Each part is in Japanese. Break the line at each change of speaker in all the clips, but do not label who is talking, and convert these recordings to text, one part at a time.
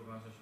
uważać,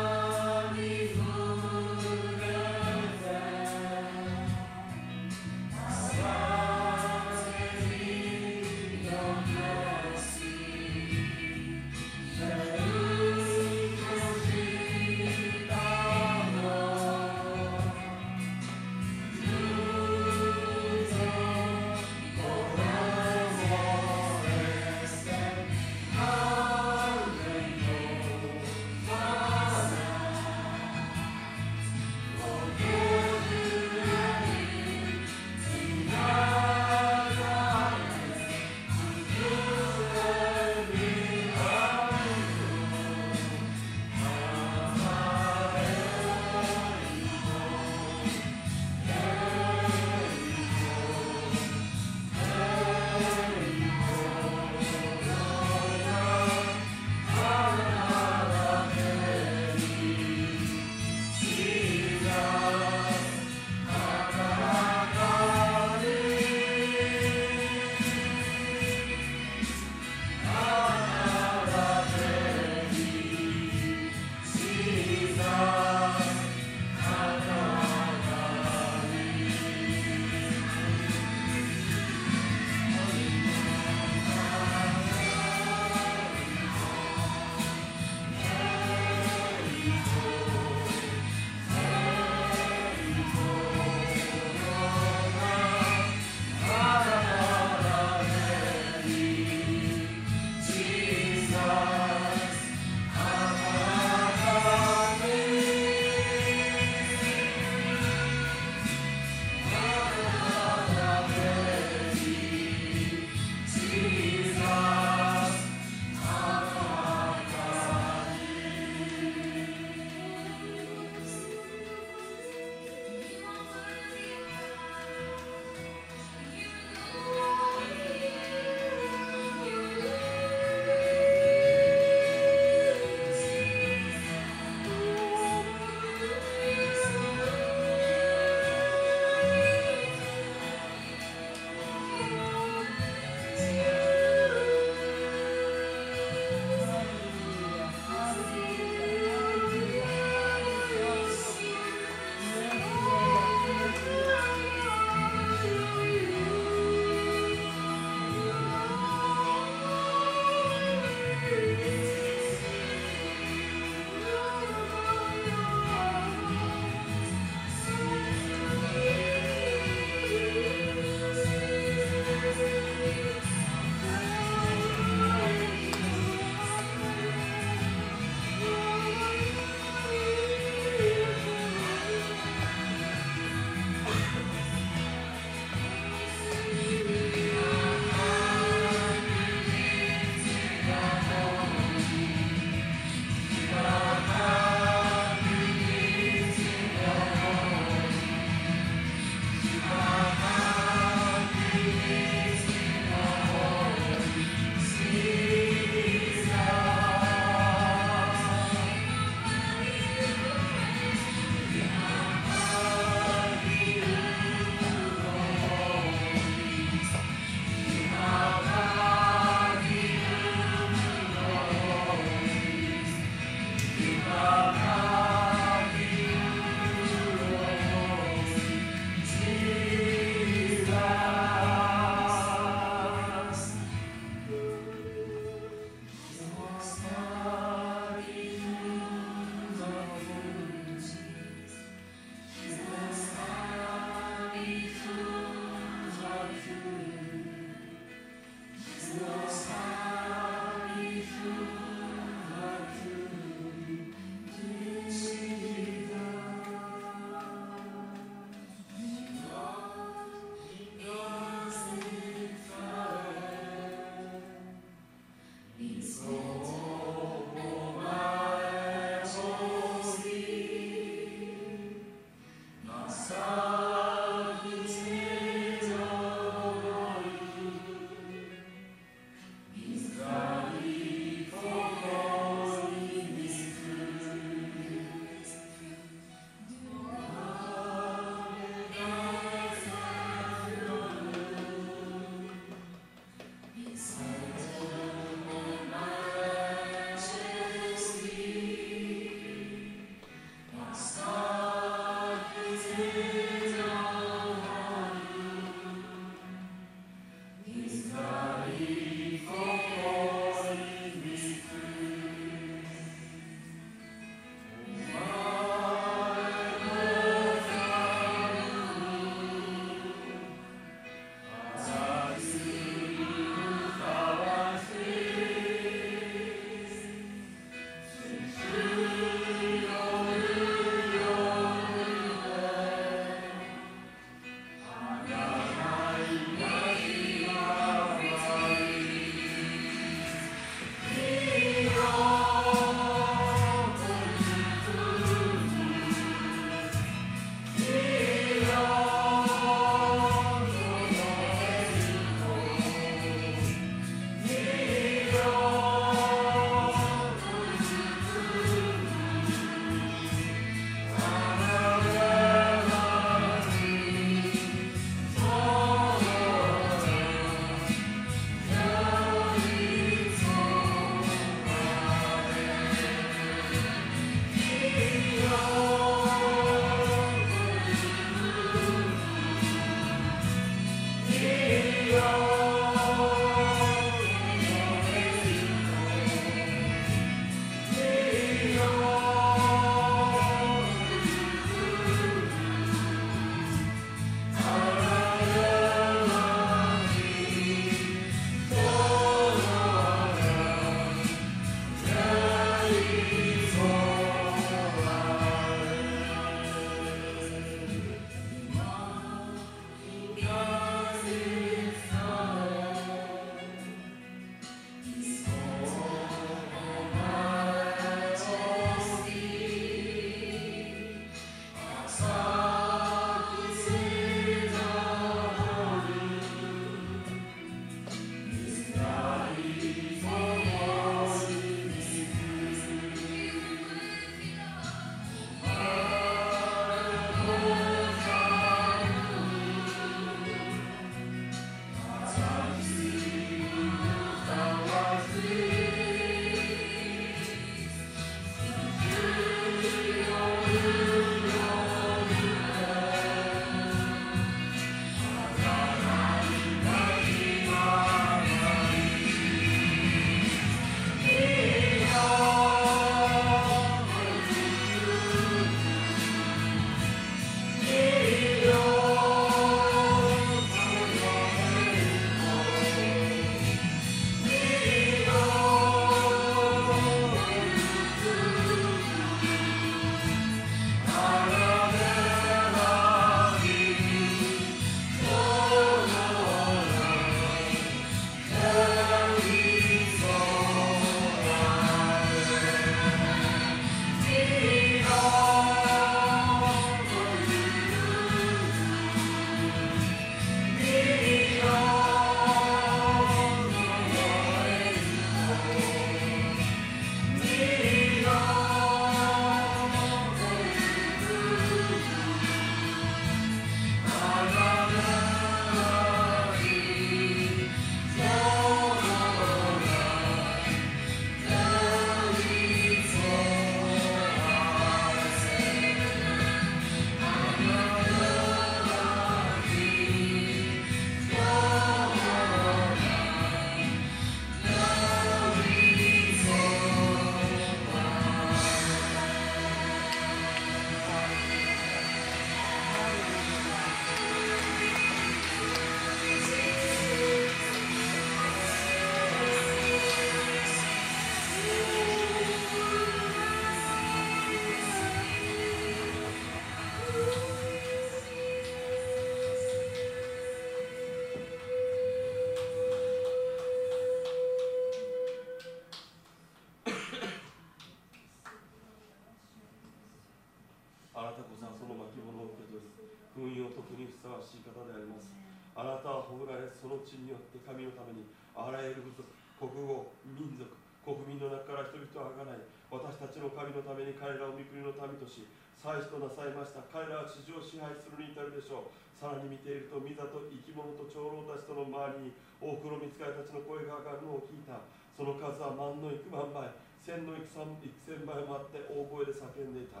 し祭司となさいました彼らは地上を支配するに至るでしょう。さらに見ていると見たと生き物
と長老たちと
の周りに多くの見つかりたちの声が上がるのを聞いた。その数は万の幾万倍
千の
幾千倍もあって大声で叫んでいた。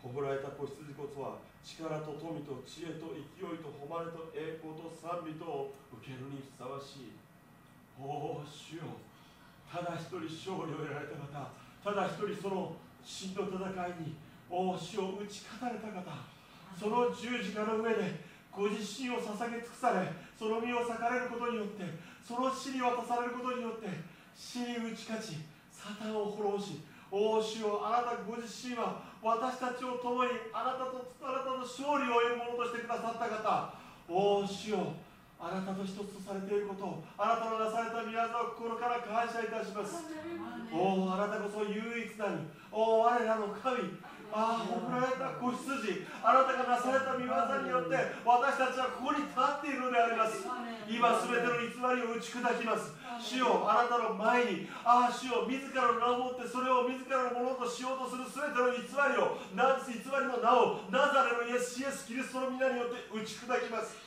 こぼられた子羊
こそ
は
力と富と知恵と勢いと誉れと栄光と賛美とを受けるにふさわしい。おお主よ。ただ一人勝利を得られた方ただ一人その真の戦いにお主を打ち勝たれた方その十字架の上でご自身を捧げ尽くされその身を裂かれることによってその死に渡されることによって死に打ち勝ちサタンを滅ぼしお主よあなたご自身は私たちを共にあなたとあなたの勝利を得るものとしてくださった方お主よあなたと一つとされていることをあなたのなされた宮沢を心から感謝いたします。おおあなたこそ唯一なるおお我らの神ああ送られた子羊。あなたがなされた御業によって私たちはここに立っているのであります。今すべての偽りを打ち砕きます。主よあなたの前にああ主よ自らの名を持ってそれを自らのものとしようとするすべての偽りをな偽りの名をナザレのイエスイエスキリストの皆によって打ち砕きます。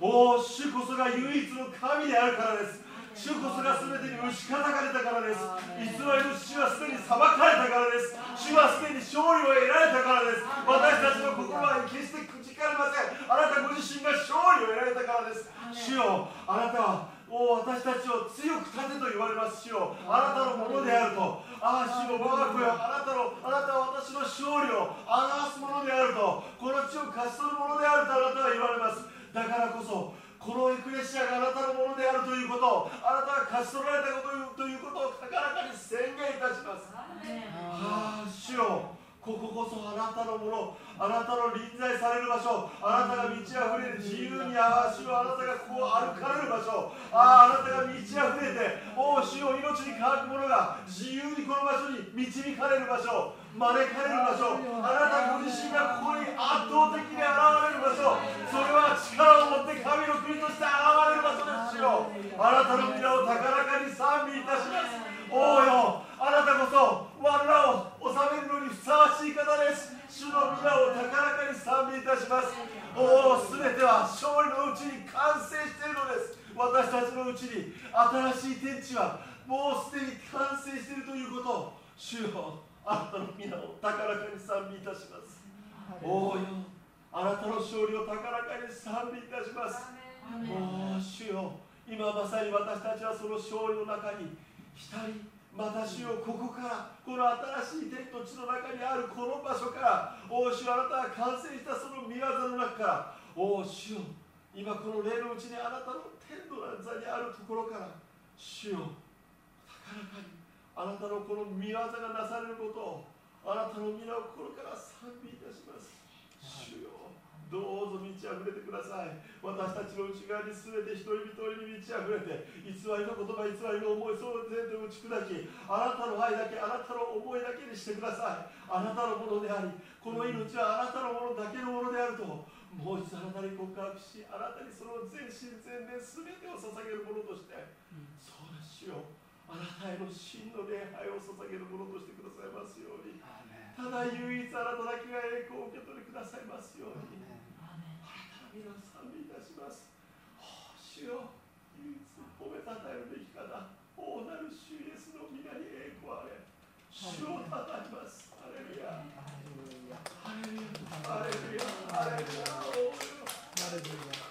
おお主こそが唯一の神であるからです主こそが全てに打ち叩かれたからです。偽りの主はすでに裁かれたからです。主はすでに勝利を得られたからです。私たちの心は決してくじかれません。あなたご自身が勝利を得られたからです。主よあなたはお私たちを強く立てと言われます。主よあなたのものであると。ああ主よ我が子よ。あなたのあなたは私の勝利を表すものであると。この地を勝ち取るものであるとあなたは言われます。だからこそこのエクレシアがあなたのものであるということあなたが勝ち取られたことということを高らかに宣言いたします。ああ主よ。こここそあなたのものあなたの臨在される場所あなたが満ち溢れる自由にああ主よあなたがここを歩かれる場所あああなたが満ち溢れておお主よ命に乾くものが自由にこの場所に導かれる場所招かれる場所あなたご自身がここに圧倒的に現れる場所。それは力を持って神の国として現れる場所ですよ。あなたの皆を高らかに賛美いたします。おおよあなたこそ我らを治めるのにふさわしい方です。主の皆を高らかに賛美いたします。おお全ては勝利のうちに完成しているのです。私たちのうちに新しい天地はもうすでに完成しているということを。主よあなたの皆を高らかに賛美いたします。おおよあなたの勝利を高らかに賛美いたします。おお主よ。今まさに私たちはその勝利の中に浸りまた主よここからこの新しい天と地の中にあるこの場所からお主あなたが完成したその御業の中からお主よ。今この霊のうちにあなたの天の座にあるところから主よ高らかにあなたのこの御業がなされることをあなたの皆を心から賛美いたします。主よどうぞ満ち溢れてください。私たちの内側に全て一人一人に満ち溢れて偽りの言葉偽りの思いその全部打ち砕きあなたの愛だけあなたの思いだけにしてください。あなたのものでありこの命はあなたのものだけのものであるともう一度あなたに告白しあなたにその全身全霊全てを捧げるものとして、うん、そうですよ。あなたへの真の礼拝を捧げるものとしてくださいますようにただ唯一あなただけが栄光を受け取りくださいますように皆賛美いたします。主よ、唯一褒めたたえるべきかな。王なる主イエスの皆に栄光あれ。主をたたえます。ハレルヤ。ハレルヤ。ハレルヤ。ハレルヤ。ハレルヤ。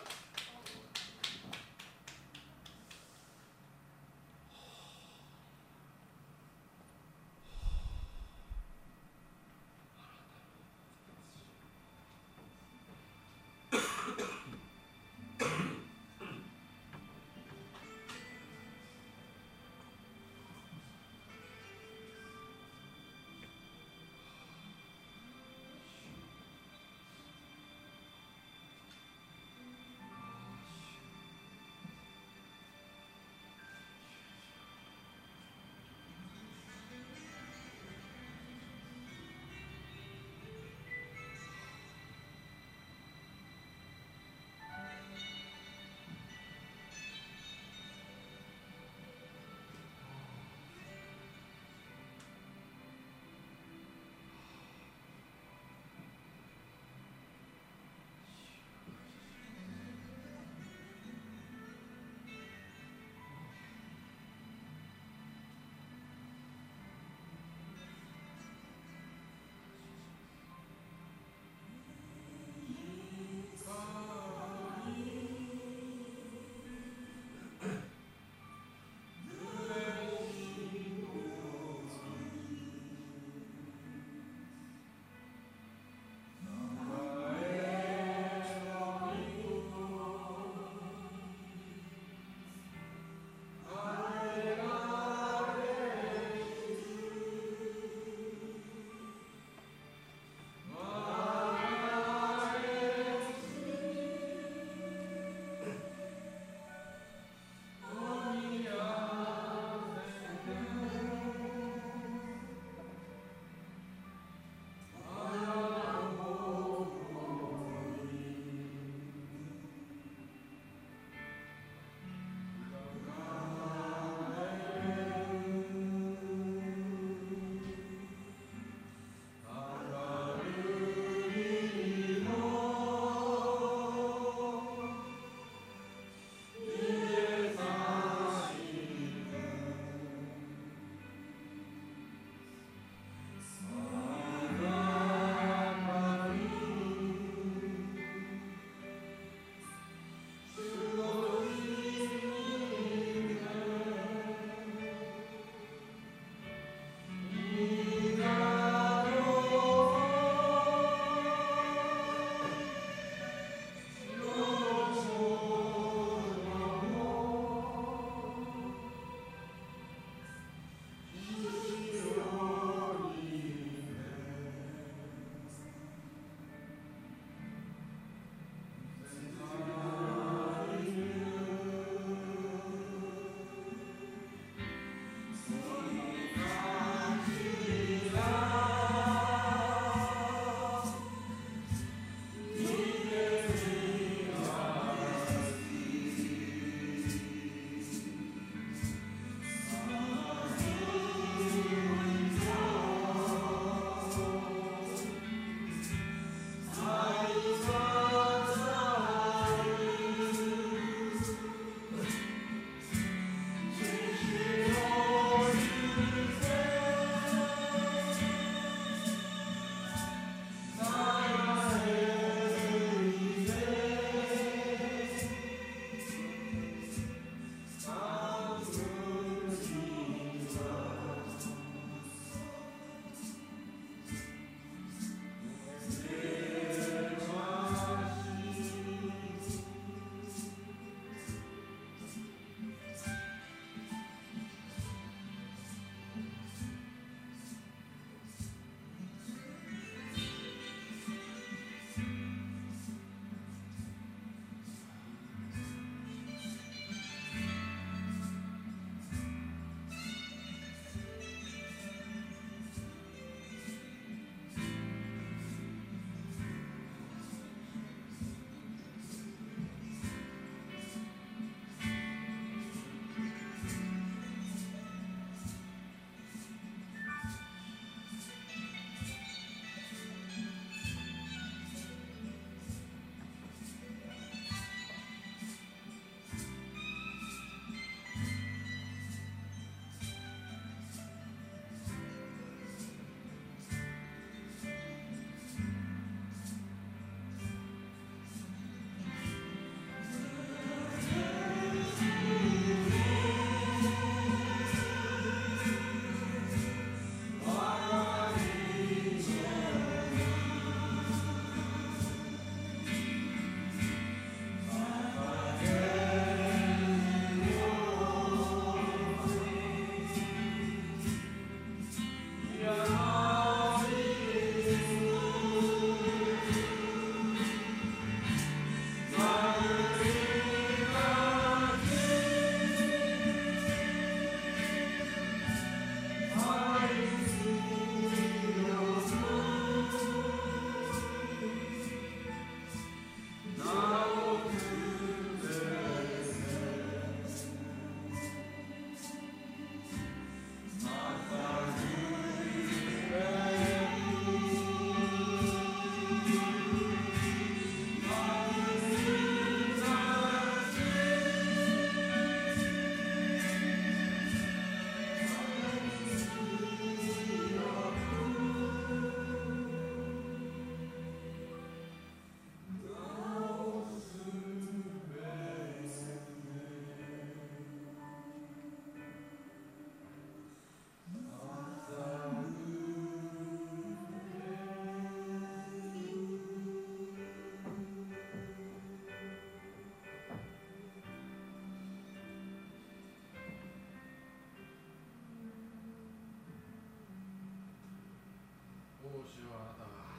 どうしようあなたが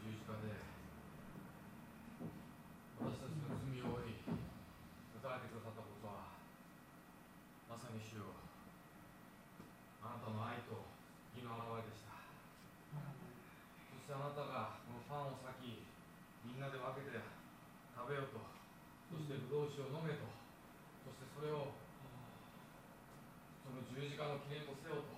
十字架で私たちの罪を負い打たれてくださったことはまさに主よ。あなたの愛と義の表れでした。そしてあなたがこのパンを裂きみんなで分けて食べようと。そしてブドウ酒を飲めと。そしてそれをその十字架の記念とせよと。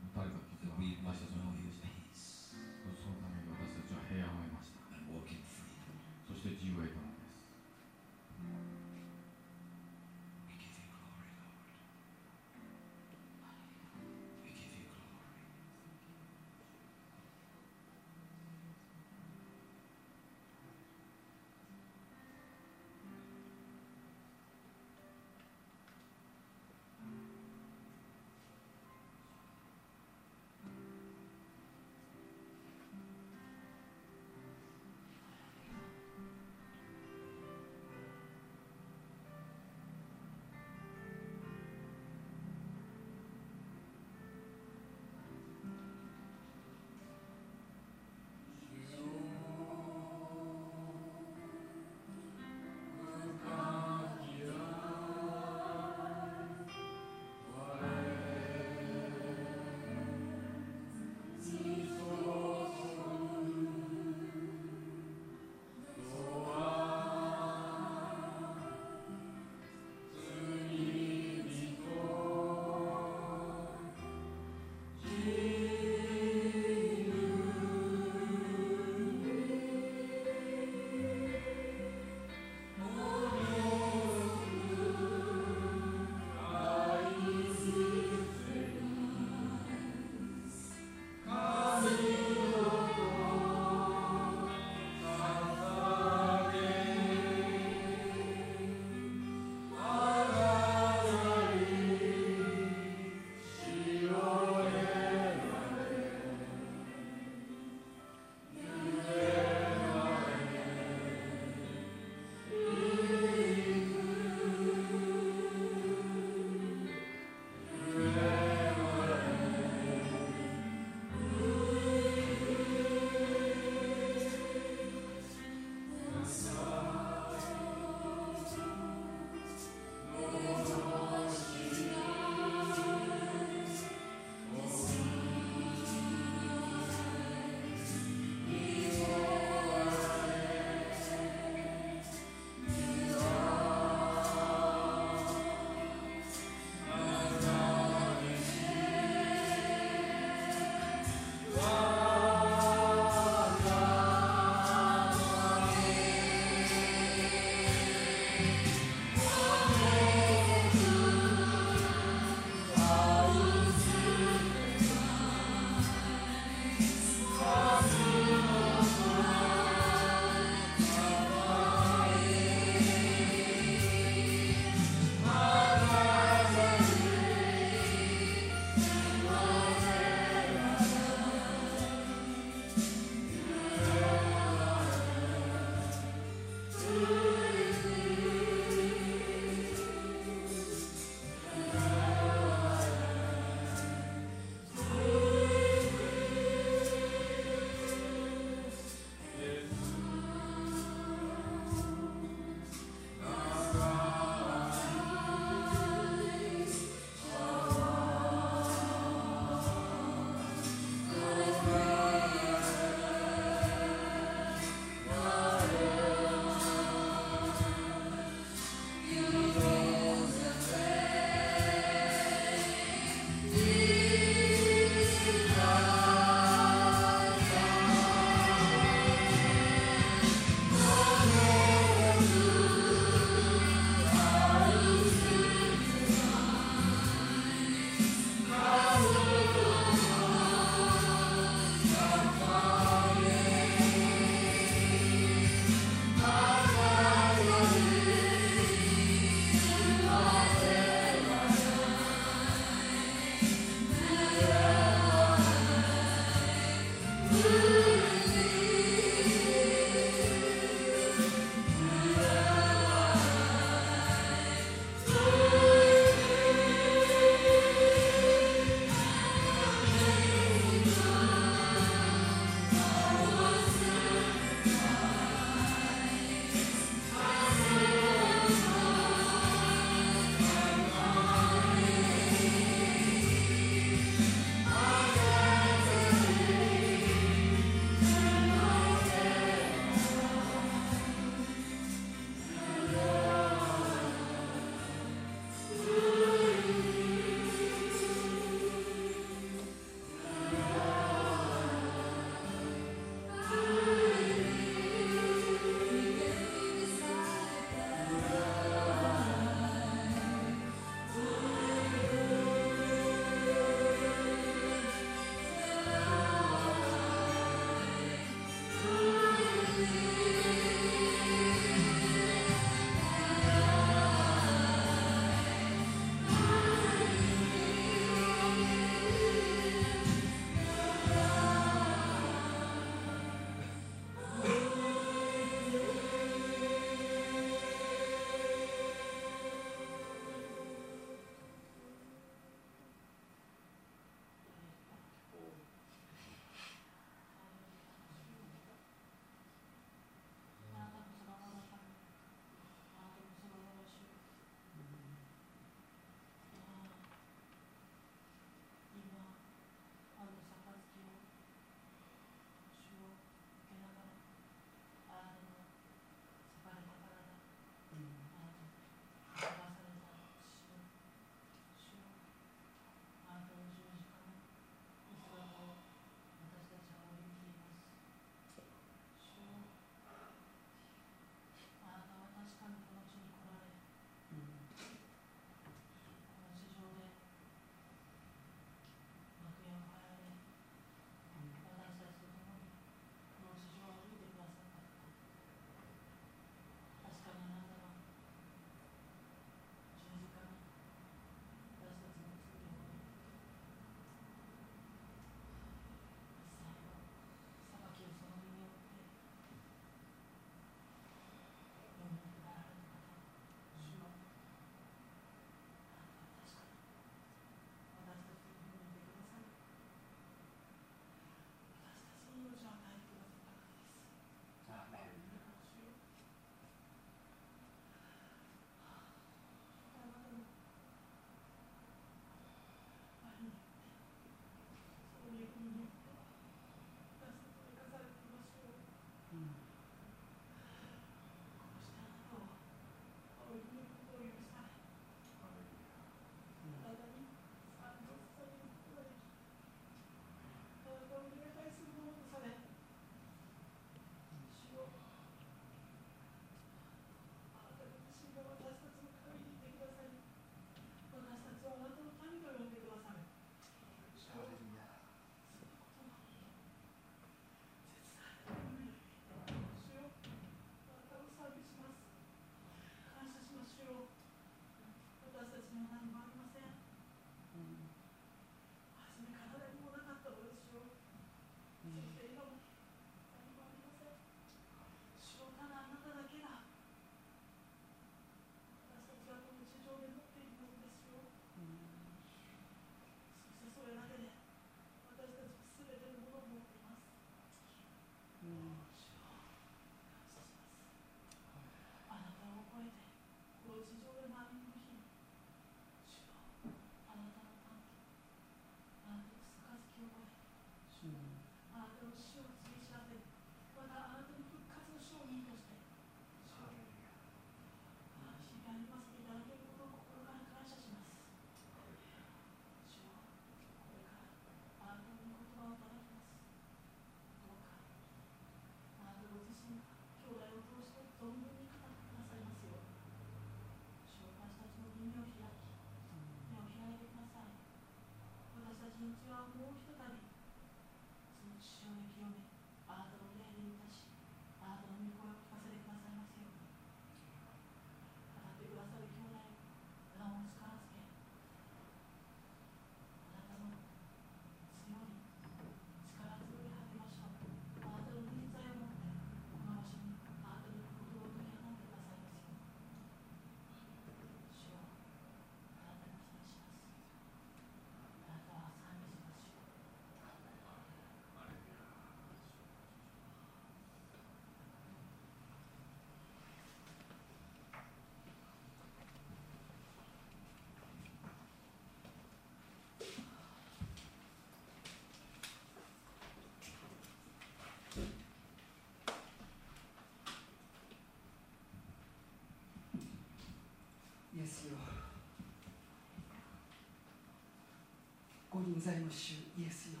臨在の主イエスよ。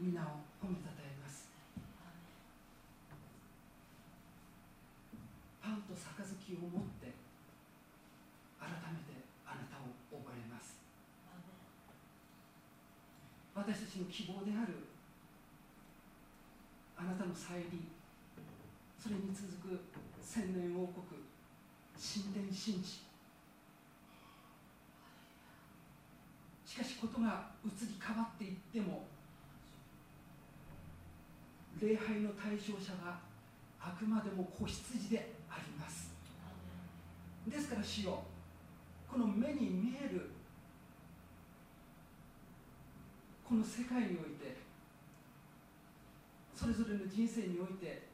皆を褒めたたえます。パンと杯を持って改めてあなたを覚えます。私たちの希望であるあなたの再臨それに続く千年王国神殿神地しかしことが移り変わっていっても礼拝の対象者はあくまでも子羊であります。ですから主よこの目に見えるこの世界においてそれぞれの人生において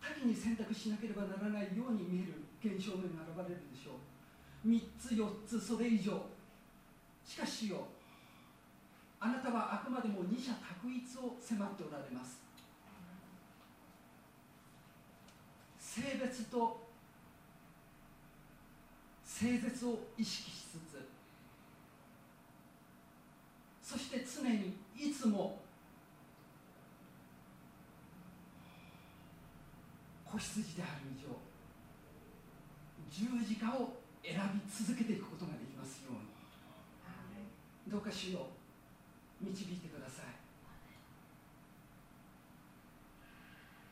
多岐に選択しなければならないように見える現象面が現れるでしょう3つ4つそれ以上。しかしよあなたはあくまでも二者択一を迫っておられます。性別と性絶を意識しつつそして常にいつも子羊である以上十字架を選び続けていくことができますように。どうか主よ導いてください。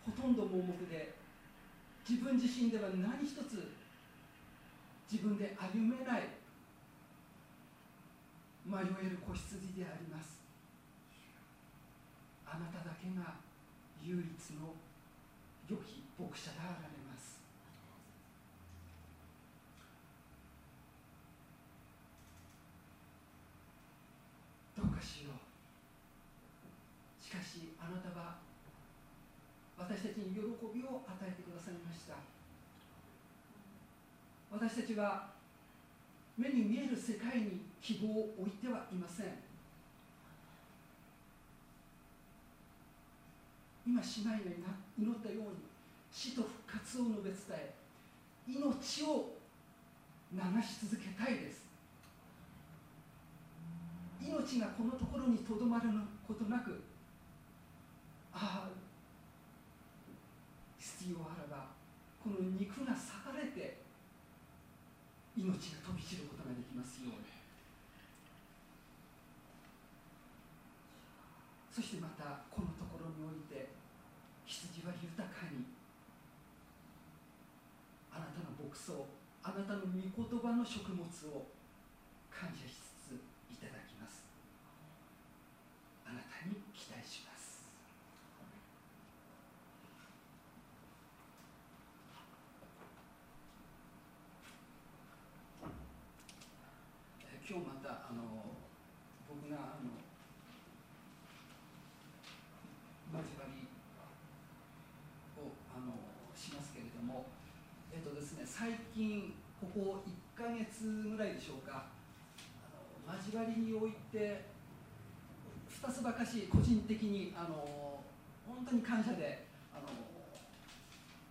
ほとんど盲目で自分自身では何一つ自分で歩めない迷える子羊であります。あなただけが唯一の良き牧者であられますどうかしよう。しかしあなたは私たちに喜びを与えてくださいました。私たちは目に見える世界に希望を置いてはいません。今姉妹が祈ったように死と復活を述べ伝え命を流し続けたいです。命がこのところにとどまることなくああ必要あらばこの肉が裂かれて命が飛び散ることができますように。そしてまたこのところにおいて羊は豊かにあなたの牧草あなたの御言葉の食物を感謝しつついただきますあなたに期待しますえー今日またあの僕があの交わりをあのしますけれどもえっとですね最近ここ1ヶ月ぐらいでしょうか。あの交わりにおいて2つばかし個人的にあの本当に感謝であの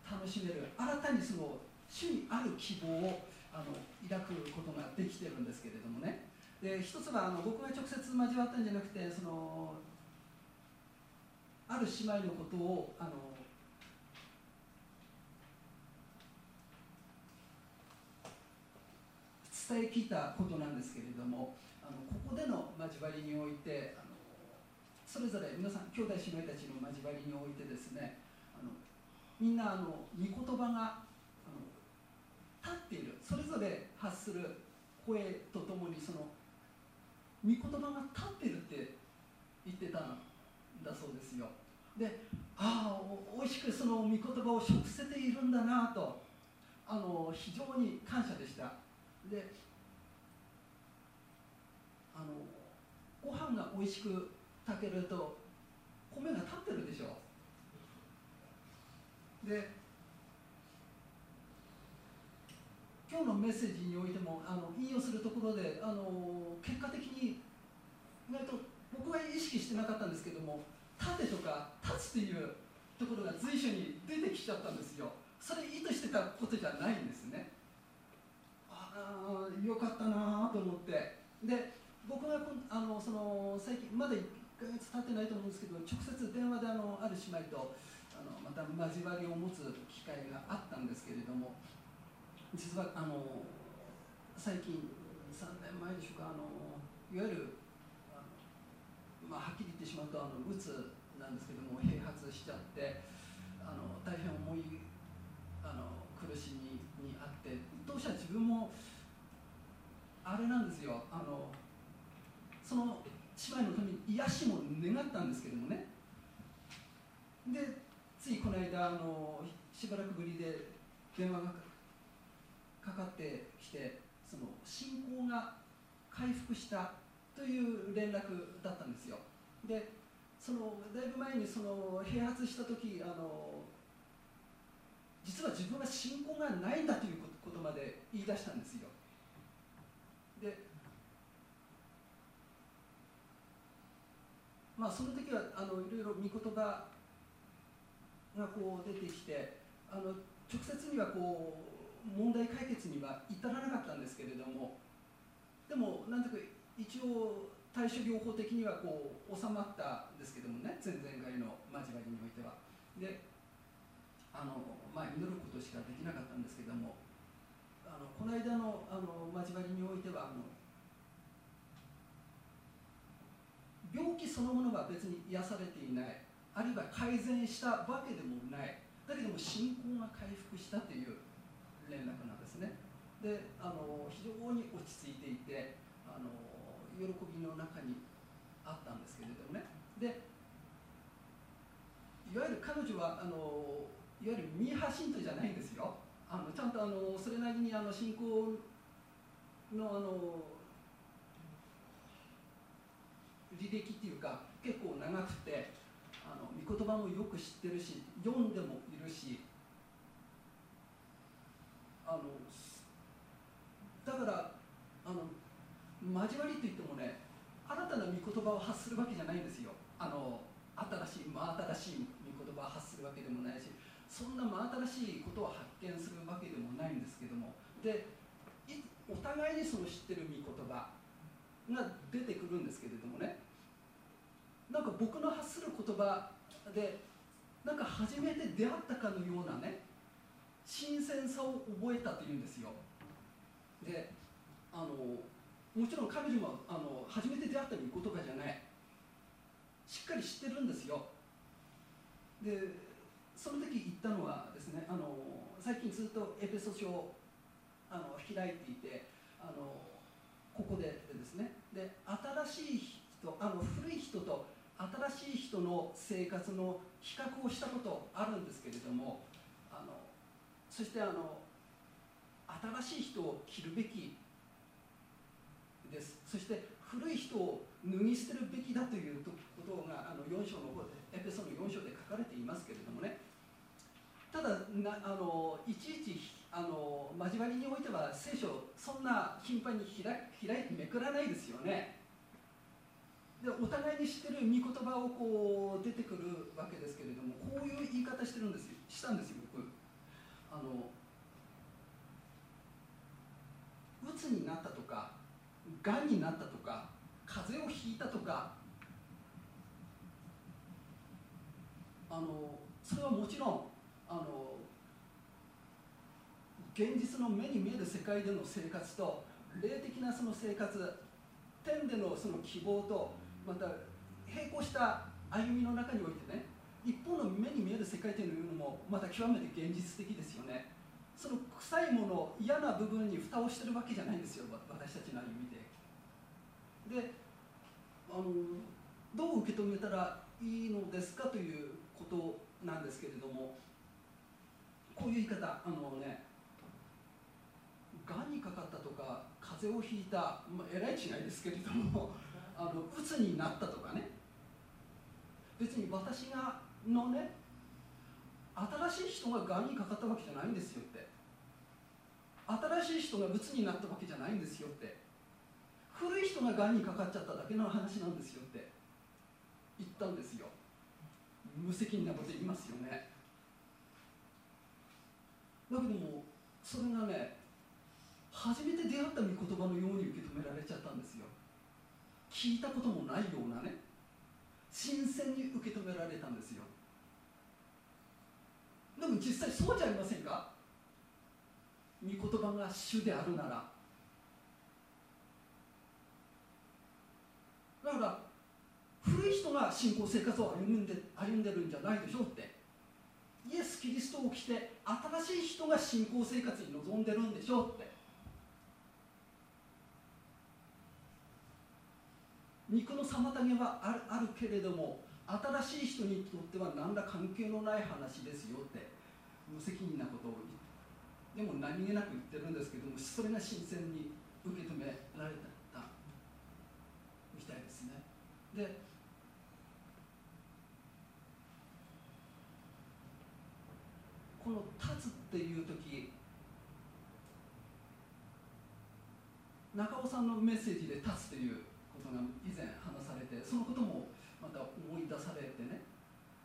楽しめる新たにその主にある希望をあの抱くことができてるんですけれどもね。で一つはあの僕が直接交わったんじゃなくてそのある姉妹のことをあの伝え聞いたことなんですけれどもあのここでの交わりにおいてあのそれぞれ皆さん兄弟姉妹たちの交わりにおいてですねあのみんなあの御言葉があの立っているそれぞれ発する声とともにその御言葉が立ってるって言ってたんだそうですよ。でああおおいしくその御言葉を食せているんだなとあの非常に感謝でした。であのご飯が美味しく炊けると米が立ってるでしょ。で今日のメッセージにおいてもあの引用するところであの結果的に意外と僕は意識してなかったんですけども立てとか立つっていうところが随所に出てきちゃったんですよ。それ意図してたことじゃないんですね。ああよかったなと思って。で僕がこんあのその最近まだ1ヶ月経ってないと思うんですけど直接電話であのある姉妹とあのまた交わりを持つ機会があったんですけれども実はあの最近3年前でしょうかあのいわゆる、まあ、はっきり言ってしまうとあのうつなんですけども併発しちゃってあの大変重いあの苦しみって当初は自分もあれなんですよ。あのその姉妹のために癒しも願ったんですけどもね。でついこの間あのしばらくぶりで電話がかかってきてその信仰が回復したという連絡だったんですよ。でそのだいぶ前にその併発した時あの実は自分は信仰がないんだということまで言い出したんですよ。でまあその時はあのいろいろ御言葉がこう出てきてあの直接にはこう問題解決には至らなかったんですけれどもでもなんとか一応対処療法的にはこう収まったんですけどもね前々回の交わりにおいては。であのまあ祈ることしかできなかったんですけどもあのこの間のあの交わりにおいてはあの病気そのものは別に癒されていない。あるいは改善したわけでもない。だけども信仰が回復したという連絡なんですね。であの非常に落ち着いていてあの喜びの中にあったんですけれどもね。でいわゆる彼女はあのいわゆるミーハー信徒じゃないんですよ。あのちゃんとあのそれなりにあの信仰のあの履歴っていうか結構長くてあの御言葉もよく知ってるし読んでもいるしあのだからあの交わりといってもね新たな御言葉を発するわけじゃないんですよ。あの新しい真新しい御言葉を発するわけでもないしそんな真新しいことを発見するわけでもないんですけども。でお互いにその知ってる御言葉が出てくるんですけれどもね。なんか僕の発する言葉でなんか初めて出会ったかのようなね新鮮さを覚えたというんですよ。であのもちろん彼女もあの初めて出会った御言葉じゃない。しっかり知ってるんですよ。でその時言ったのはですねあの最近ずっとエペソ書をあの開いていてあのここでですね。で新しい人あの古い人と新しい人の生活の比較をしたことあるんですけれどもあのそしてあの新しい人を着るべきです。そして古い人を脱ぎ捨てるべきだということがあの4章の方でエペソの4章で書かれていますけれどもね。ただなあのいちいちあの交わりにおいては聖書そんな頻繁に開開いてめくらないですよね。でお互いに知ってる御言葉をこう出てくるわけですけれどもこういう言い方してるんですしたんですよ僕。あのうつになったとかがんになったとか風邪をひいたとかあのそれはもちろんあの現実の目に見える世界での生活と霊的なその生活天でのその希望とまた並行した歩みの中においてね一方の目に見える世界というのもまた極めて現実的ですよね。その臭いもの嫌な部分に蓋をしてるわけじゃないんですよ私たちの歩みで。であのどう受け止めたらいいのですかということなんですけれどもこういう言い方あのねがんにかかったとか風邪をひいた、まあ、えらい違いですけれども あのうつになったとかね。別に私がのね新しい人ががんにかかったわけじゃないんですよって。新しい人がうつになったわけじゃないんですよって。古い人ががんにかかっちゃっただけの話なんですよって言ったんですよ。無責任なこと言いますよね。だけどもそれがね初めて出会った御言葉のように受け止められちゃったんですよ。聞いたこともないようなね新鮮に受け止められたんですよ。でも実際そうじゃありませんか？御言葉が主であるなら。だから古い人が信仰生活を歩んで歩んでるんじゃないでしょうって。イエス・キリストを着て新しい人が信仰生活に臨んでるんでしょうって。肉の妨げはあるあるけれども新しい人にとっては何ら関係のない話ですよって無責任なことをでも何気なく言ってるんですけどもそれが新鮮に受け止められたみたいですね。でこの「立つ」っていう時中尾さんのメッセージで「立つ」ということが以前話されてそのこともまた思い出されてね。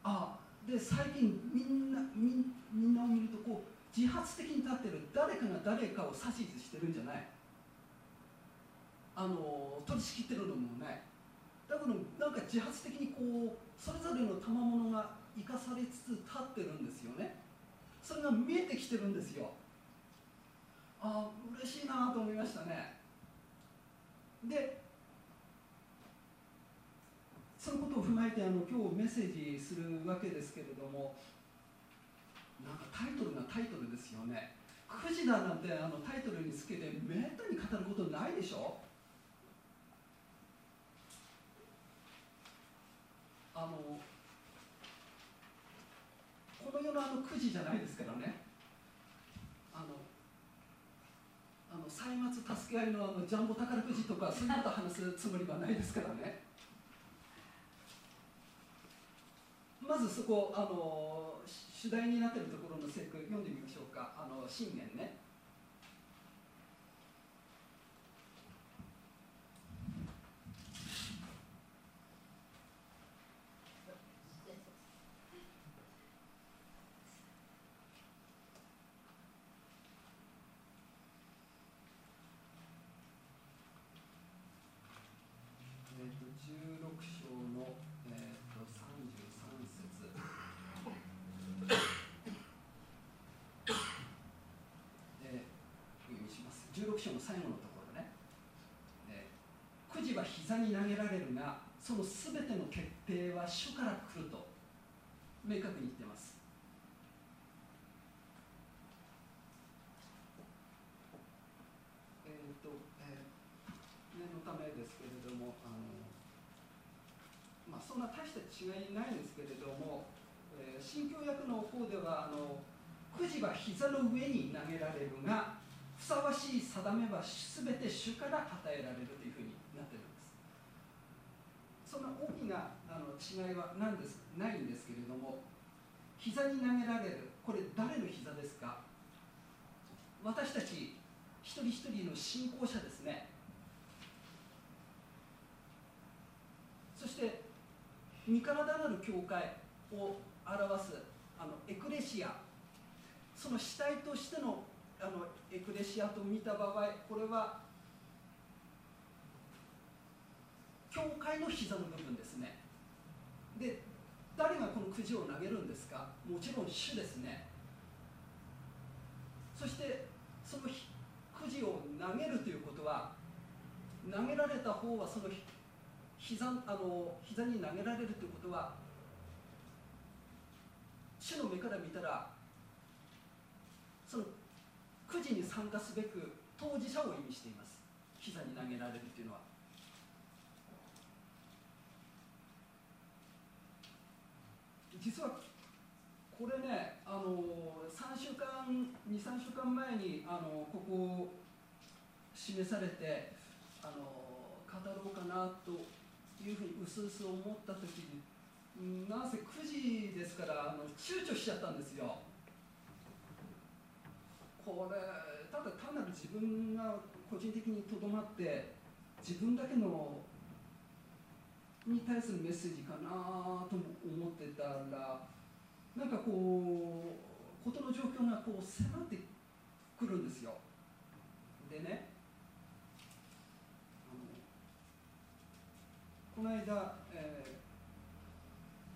あで最近みんなみみんなを見るとこう自発的に立ってる誰かが誰かを指図してるんじゃない。あの取り仕切ってるのもない。だけどなんか自発的にこうそれぞれの賜物が生かされつつ立ってるんですよね。それが見えてきてるんですよ。ああ嬉しいなと思いましたね。でそのことを踏まえてあの今日メッセージするわけですけれどもなんかタイトルがタイトルですよね「くじだ」なんてあのタイトルにつけてめったに語ることないでしょ？あのこの世のあのくじじゃないですからね。あのあの歳末助け合いのあのジャンボ宝くじとかそんなと話すつもりはないですからね。まずそこあの主題になっているところの聖句読んでみましょうか。あの信玄ねえーと16章の、えー、と33節。えー、お読みします。16章の最後のところね、えー、くじは膝に投げられるがそのすべての決定は主から来ると明確に言ってますえっ、と、えー念のためですけれどもあの、まあ、そんな大した違いないんですけれども、えー新教訳の方ではあのくじは膝の上に投げられるがふさわしい定めは全て主から与えられるというふうになってるんです。そんな大きなあの違いはなんですないんですけれども膝に投げられるこれ誰の膝ですか？私たち一人一人の信仰者ですねそして身体なる教会を表すあのエクレシア。その主体としてのあのエクレシアと見た場合これは教会の膝の部分ですね。で誰がこのくじを投げるんですか？もちろん主ですね。そしてそのくじを投げるということは投げられた方はその膝あの膝に投げられるということは主の目から見たらそのくじに参加すべく当事者を意味しています。膝に投げられるというのは。実はこれねあの3週間23週間前にあのここ示されてあの語ろうかなというふうにうすうす思った時になんせ9時ですからあの躊躇しちゃったんですよ。これただ単なる自分が個人的にとどまって自分だけのに対するメッセージかなとも思ってたらなんかこう事の状況がこう迫ってくるんですよ。でねあこの間、えー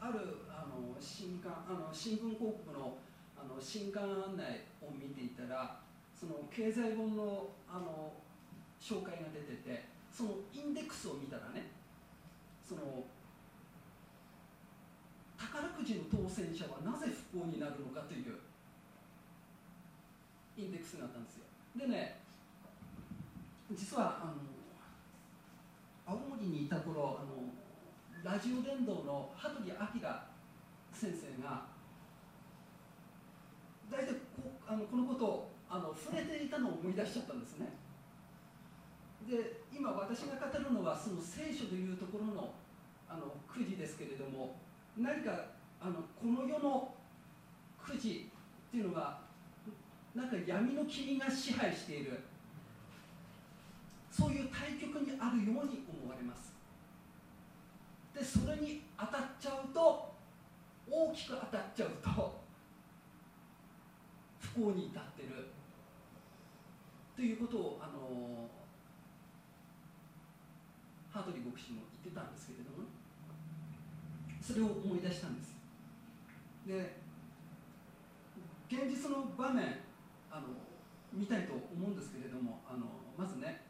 あるあの新刊あの新聞広告のあの新刊案内を見ていたらその経済本のあの紹介が出ててそのインデックスを見たらねその宝くじの当選者はなぜ不幸になるのかというインデックスがあったんですよ。でね実はあの青森にいた頃あのラジオ伝道の羽鳥明先生が大体こあのこのことをあの触れていたのを思い出しちゃったんですね。で今私が語るのはその聖書というところのあのくじですけれども何かあのこの世のくじっていうのがなんか闇の霧が支配している。そういう対極にあるように思われます。でそれに当たっちゃうと大きく当たっちゃうと不幸に至ってる。ということをあのハートリー牧師も言ってたんですけれども、それを思い出したんです。で現実の場面あの見たいと思うんですけれどもあのまずね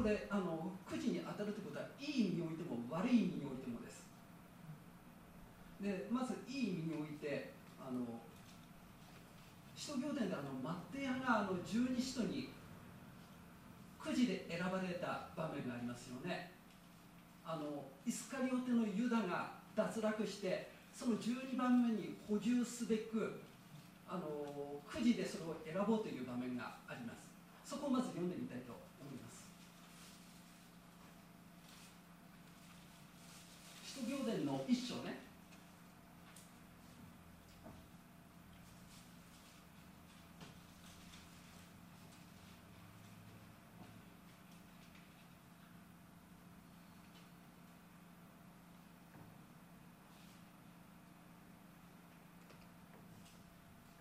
これあのくじに当たるということはいい意味においても悪い意味においてもです。でまずいい意味においてあの使徒行伝であのマッテヤがあの十二使徒にくじで選ばれた場面がありますよね。あのイスカリオテのユダが脱落してその12番目に補充すべくあのくじでそれを選ぼうという場面があります。そこをまず読んでみたいと思います使徒行伝の一章ね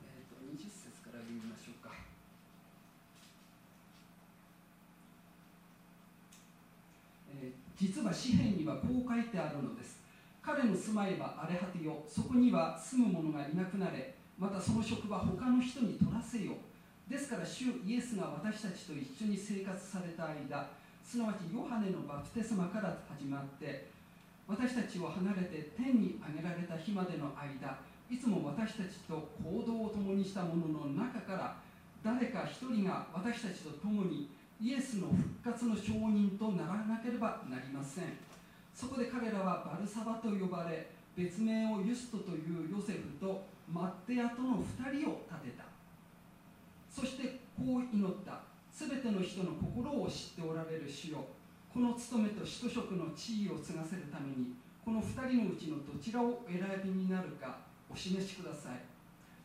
えーと20節から読みましょうか。えー実は詩篇にはこう書いてあるのです。彼の住まいは荒れ果てよ、そこには住む者がいなくなれ、またその職場他の人に取らせよ。ですから主イエスが私たちと一緒に生活された間、すなわちヨハネのバプテスマから始まって、私たちを離れて天に上げられた日までの間、いつも私たちと行動を共にした者の中から誰か一人が私たちと共にイエスの復活の証人とならなければなりません。そこで彼らはバルサバと呼ばれ別名をユストというヨセフとマッテヤとの2人を立てた。そしてこう祈った。すべての人の心を知っておられる主よ。この務めと使徒職の地位を継がせるためにこの2人のうちのどちらを選びになるかお示しください。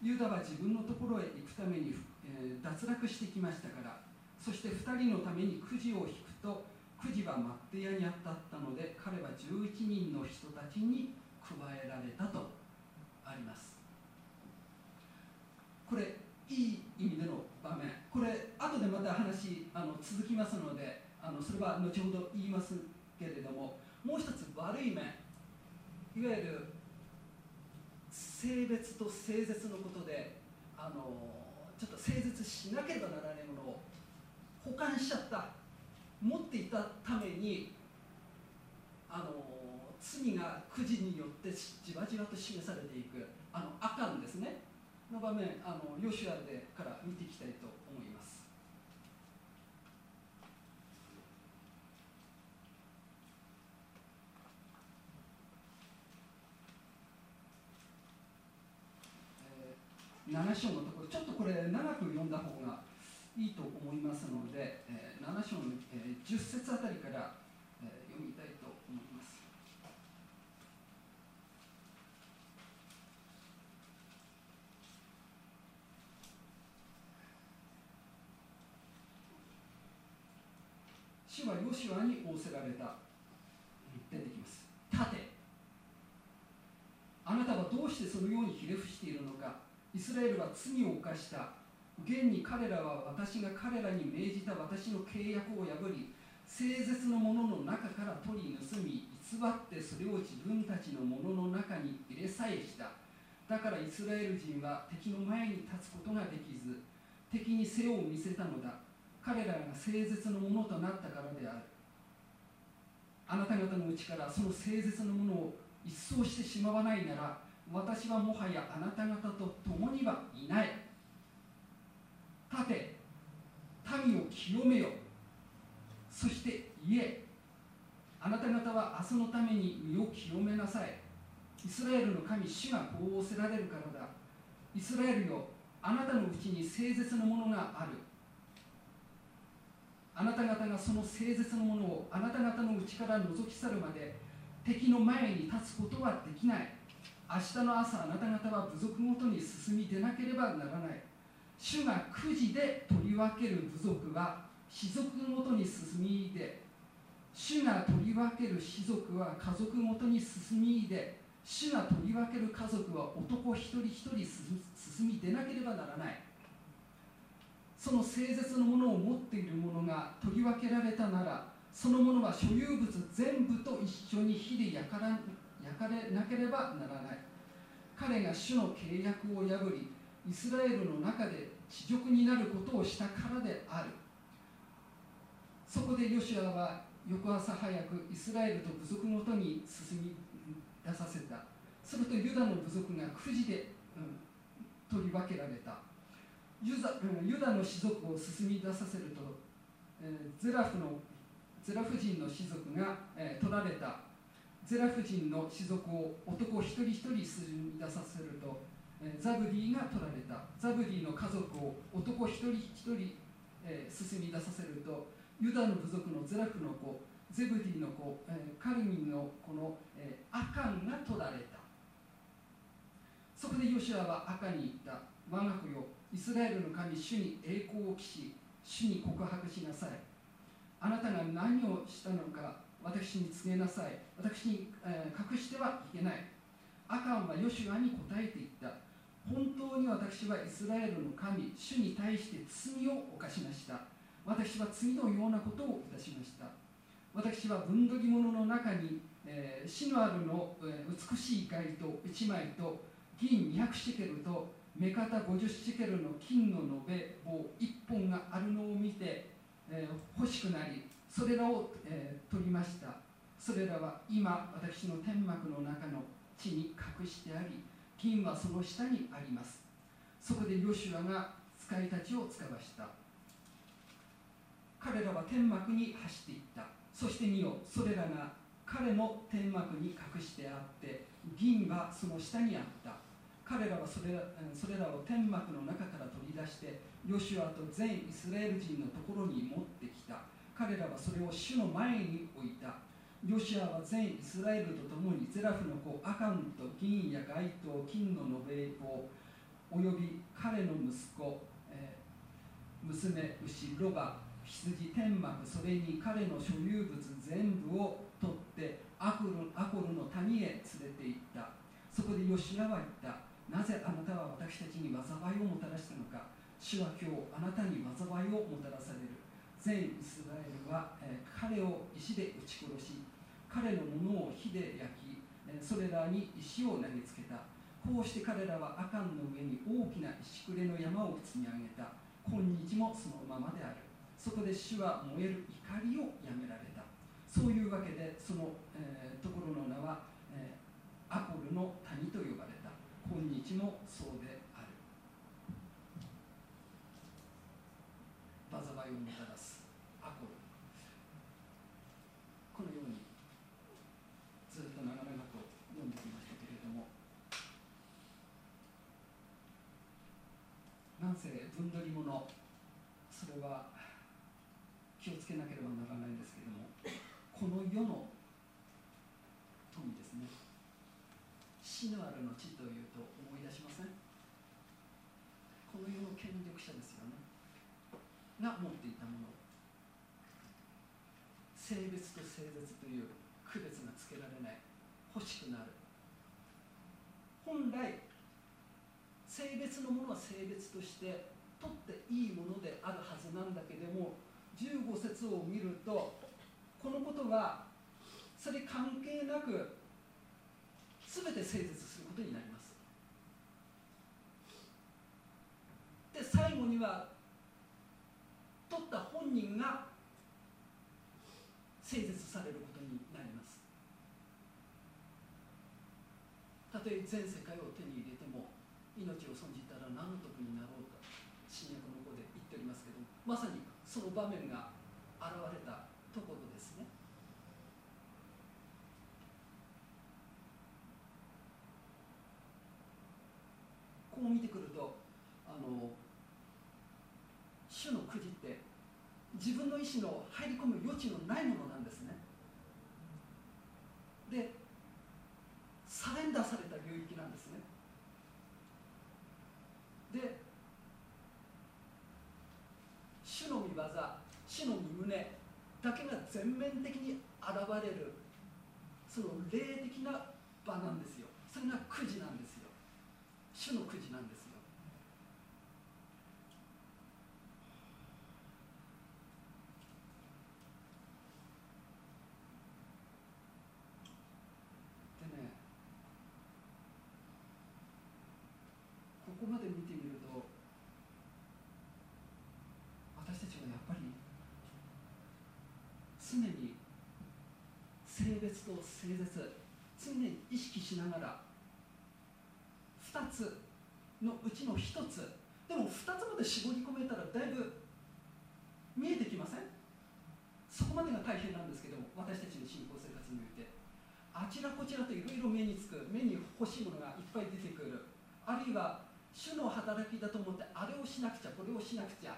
ユダは自分のところへ行くために、えー脱落してきましたからそして2人のためにくじを引くとくじはマッテヤに当たったので彼は11人の人たちに加えられたとあります。これいい意味での場面。これ後でまた話あの続きますのであのそれは後ほど言いますけれどももう一つ悪い面。いわゆる性別と性絶のことであのちょっと性絶しなければならないものを保管しちゃった。持っていたためにあの罪がくじによってじわじわと示されていくあのアカンですね。の場面あのヨシュアでから見ていきたいと思います。えー7章のところちょっとこれ長く読んだ方がいいと思いますので、えー7章の、えー10節あたりから、えー読みたいと思います。主はヨシュアに仰せられた。出てきます。立て。あなたはどうしてそのようにひれ伏しているのか。イスラエルは罪を犯した。現に彼らは私が彼らに命じた私の契約を破り聖絶のものの中から取り盗み偽ってそれを自分たちのものの中に入れさえした。だからイスラエル人は敵の前に立つことができず敵に背を見せたのだ。彼らが聖絶のものとなったからである。あなた方のうちからその聖絶のものを一掃してしまわないなら私はもはやあなた方と共にはいない。立て民を清めよ。そして言えあなた方は明日のために身を清めなさい。イスラエルの神主がこう仰せられるからだ。イスラエルよあなたのうちに聖絶のものがある。あなた方がその聖絶のものをあなた方のうちから覗き去るまで敵の前に立つことはできない。明日の朝あなた方は部族ごとに進み出なければならない。主がくじで取り分ける部族は士族ごとに進み出主が取り分ける士族は家族ごとに進み出主が取り分ける家族は男一人一人進み出なければならない。その聖絶のものを持っている者が取り分けられたならそのものは所有物全部と一緒に火で焼から焼かれなければならない。彼が主の契約を破りイスラエルの中で地獄になることをしたからである。そこでヨシュアは翌朝早くイスラエルと部族ごとに進み出させた。するとユダの部族がくじで、うん、取り分けられた。ユダ,、うん、ユダの氏族を進み出させると、えー、ゼラフのゼラフ人の氏族が、えー、取られた。ゼラフ人の氏族を男一人一人進み出させると、え、ザブディが取られた。ザブディの家族を男一人一人、え、進み出させるとユダの部族のゼラフの子ザブディの子、え、カルミンのこの、えー、アカンが取られた。そこでヨシュアはアカに言った。我が子よイスラエルの神主に栄光を期し主に告白しなさい。あなたが何をしたのか私に告げなさい。私に、え、隠してはいけない。アカンはヨシュアに答えていった。本当に私はイスラエルの神主に対して罪を犯しました。私は次のようなことをいたしました。私は分取り物の中に、えー、シノアルの、え、美しい貝と1枚と銀200シケルと目方50シケルの金の延べ棒1本があるのを見て、えー、欲しくなりそれらを、えー、取りました。それらは今私の天幕の中の地に隠してあり金はその下にあります。そこでヨシュアが使いたちを使わした。彼らは天幕に走っていった。そして見よそれらが彼の天幕に隠してあって銀はその下にあった。彼らはそれそれらを天幕の中から取り出してヨシュアと全イスラエル人のところに持ってきた。彼らはそれを主の前に置いた。ヨシアは全イスラエルと共にゼラフの子アカンと銀や街灯金の延べ棒および彼の息子、えー、娘牛ロバ羊天幕それに彼の所有物全部を取ってアコルルの谷へ連れて行った。そこでヨシアは言った。なぜあなたは私たちに災いをもたらしたのか。主は今日あなたに災いをもたらされる。全イスラエルは、えー、彼を石で撃ち殺し彼のものを火で焼き、それらに石を投げつけた。こうして彼らはアカンの上に大きな石くれの山を積み上げた。今日もそのままである。そこで主は燃える怒りをやめられた。そういうわけでその、えー、ところの名は、えー、アコルの谷と呼ばれた。今日もそうである。災いをもたらすアコルこのようにずっと長々と読んできましたけれどもなんせ分取り物それは気をつけなければならないんですけれどもこの世の富ですね死のあるの地というと思い出しません？この世の権力者ですよね。が持っていたもの。性別と性別という区別がつけられない。欲しくなる。本来性別のものは性別としてとっていいものであるはずなんだけども15節を見るとこのことがそれ関係なく全て成立することになります。で最後には取った本人が成立されることになります。たとえ全世界を手に入れても命を損じたら何の得になろうと新約の語で言っておりますけどまさにその場面が現れたところですねこう見てくるとあの主のくじって自分の意思の入り込む余地のないものなんですね。でサレンダーされた領域なんですね。で主の御業主の御胸だけが全面的に現れるその霊的な場なんですよ。それがくじなんです主のくじなんですよ。でねここまで見てみると私たちはやっぱり常に性別と性絶常に意識しながら2つのうちの1つ。でも2つまで絞り込めたらだいぶ見えてきません？そこまでが大変なんですけども私たちの信仰生活において。あちらこちらといろいろ目につく目に欲しいものがいっぱい出てくる。あるいは主の働きだと思ってあれをしなくちゃこれをしなくちゃ。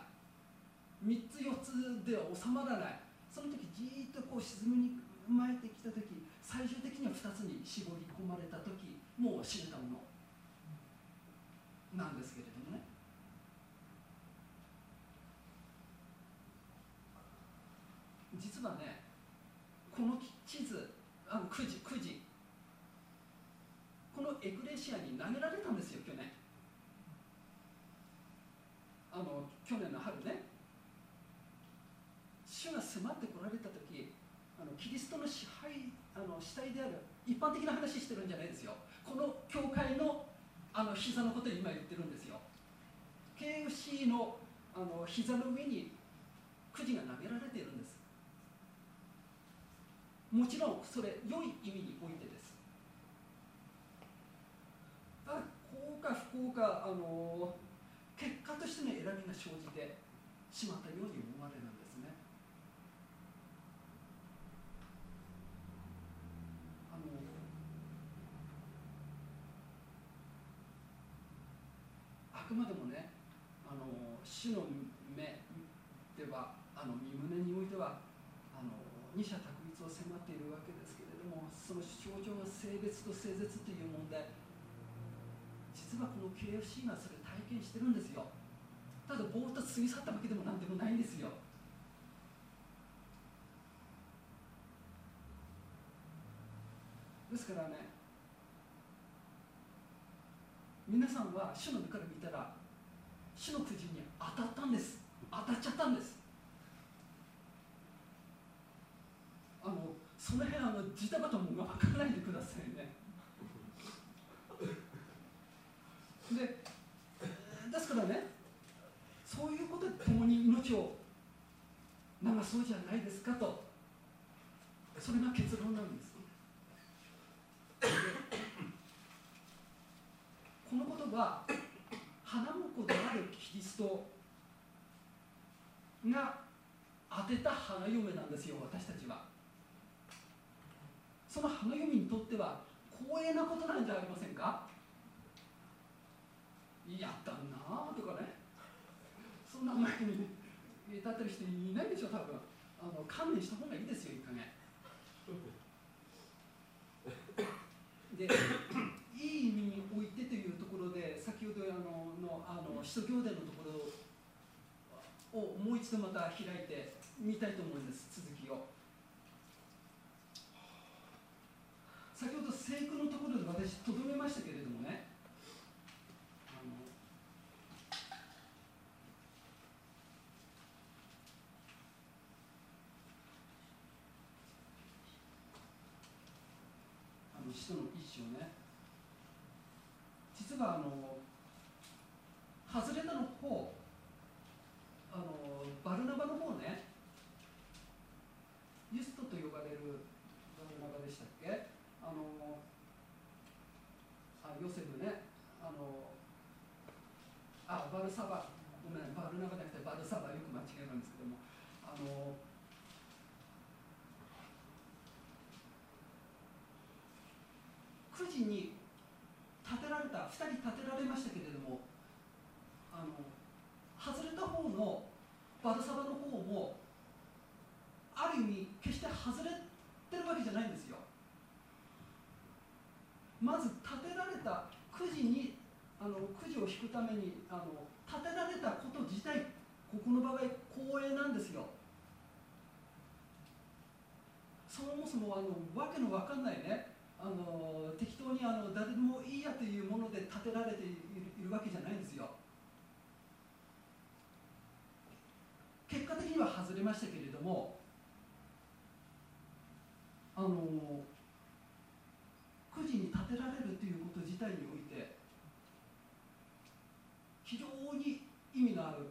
3つ4つでは収まらない。その時じーっとこう沈みに巻いてきた時最終的には2つに絞り込まれた時もう死ねたもの。なんですけれどもね。実はねこの地図あのくじくじ。このエクレシアに投げられたんですよ去年。あの去年の春ね。主が迫ってこられた時あのキリストの支配あの主体である一般的な話してるんじゃないですよ。この教会のあの膝のことを今言ってるんですよ。KFC のあの膝の上にくじが投げられているんです。もちろんそれ良い意味においてです。あ幸か不幸かあの結果としての選びが生じてしまったように思われるんですねあのあくまでもねあの主の目ではあの身胸においてはあの二者択一を迫っているわけですけれどもその象徴の性別と性絶という問題。実はこの KFC がそれ体験してるんですよ。ただぼーっと過ぎ去ったわけでもなんでもないんですよ。ですからね皆さんは主の目から見たら主のくじに当たったんです。当たっちゃったんですあのその辺あのジタバタもが分からないでくださいね。でですからねそういうことで共に命を流そうじゃないですかと。それが結論なんですこのことは花婿であるキリストが当てた花嫁なんですよ私たちは。その花嫁にとっては光栄なことなんじゃありませんか？やったなとかね。そんな前に歌ってる人いないでしょ多分。あの観念した方がいいですよいい加減でいい意味においてというところで先ほどあののあの使徒行伝のところをもう一度また開いてみたいと思うんです続きを。私とどめましたけれどもね。あのあの使徒の一章ね。実はあの外れてられた2人建てられましたけれどもあの外れた方のバルサバの方もある意味決して外れてるわけじゃないんですよ。まず建てられたくじにあのくじを引くためにあの建てられたこと自体ここの場合光栄なんですよ。そもそもあのわけのわかんないね。あの適当にあの誰でもいいやというもので建てられているわけじゃないんですよ。結果的には外れましたけれどもあのくじに建てられるということ自体において非常に意味のある。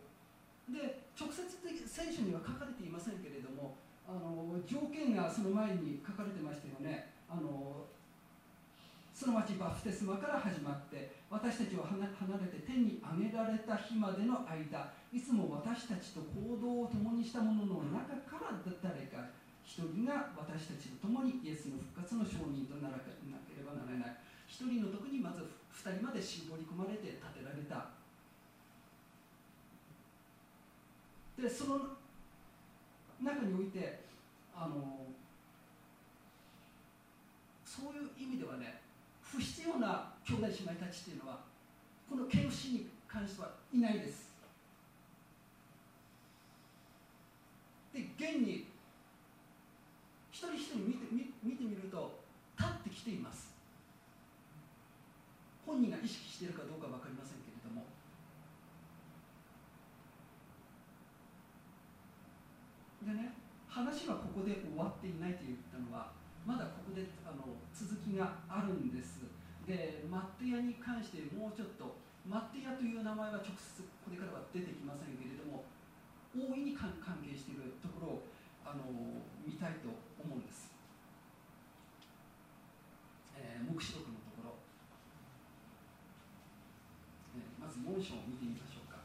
で直接的聖書には書かれていませんけれどもあの条件がその前に書かれてましたよね。あのすなわちバプテスマから始まって私たちを離れて天に上げられた日までの間いつも私たちと行動を共にした者の中から誰か一人が私たちと共にイエスの復活の証人とならなければならない。一人の時にまず二人まで絞り込まれて建てられた。でその中においてあのそういう意味ではね不必要な兄弟姉妹たちっていうのはこの KFC に関してはいないです。で現に一人一人見て見見てみると立ってきています。本人が意識しているかどうか分かりませんけれども。でね話はここで終わっていないと言ったのはまだここであの続きがあるんです。でマッテヤに関してもうちょっとマッテヤという名前は直接これからは出てきませんけれども大いに関係しているところをあの見たいと思うんです、えー、黙示録のところ、えー、まず4章を見てみましょうか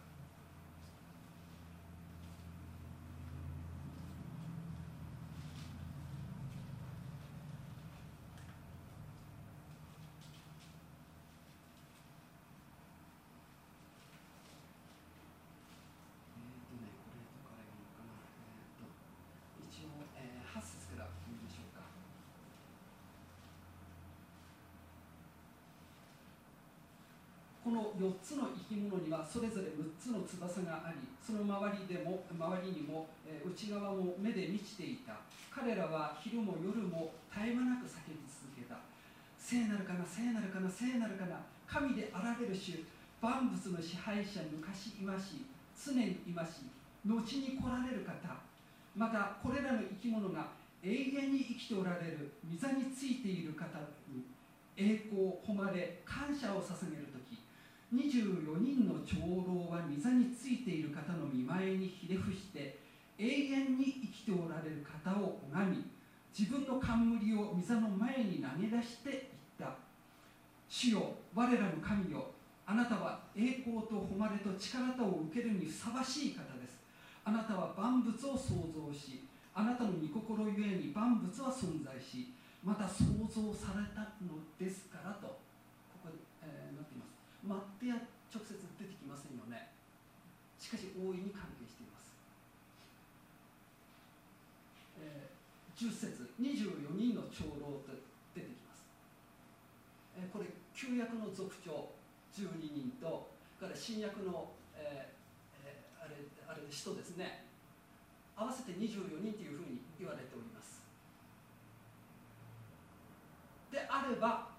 えーとね、これとからいいのかな。えーと一応、えー、8節から見ましょうか。この4つの生き物にはそれぞれ6つの翼がありその周りでも周りにも、え内側も目で満ちていた。彼らは昼も夜も絶え間なく叫び続けた。聖なるかな聖なるかな聖なるかな。神であられる種万物の支配者昔いまし常にいまし後に来られる方。またこれらの生き物が永遠に生きておられる御座についている方に栄光誉れ感謝を捧げる時。24人の長老は御座についている方の見前にひれ伏して永遠に生きておられる方を拝み自分の冠を御座の前に投げ出していった。主よ我らの神よあなたは栄光と誉れと力とを受けるにふさわしい方です。あなたは万物を創造しあなたの御心ゆえに万物は存在しまた創造されたのですからとここに、えーなっていますマッテヤ直接出てきませんよね。しかし大いに関係しています、えー10節24人の長老と出てきます、えーこれ旧約の族長12人とから新約の、えーえーあれあれ使徒ですね。合わせて24人というふうに言われております。であれば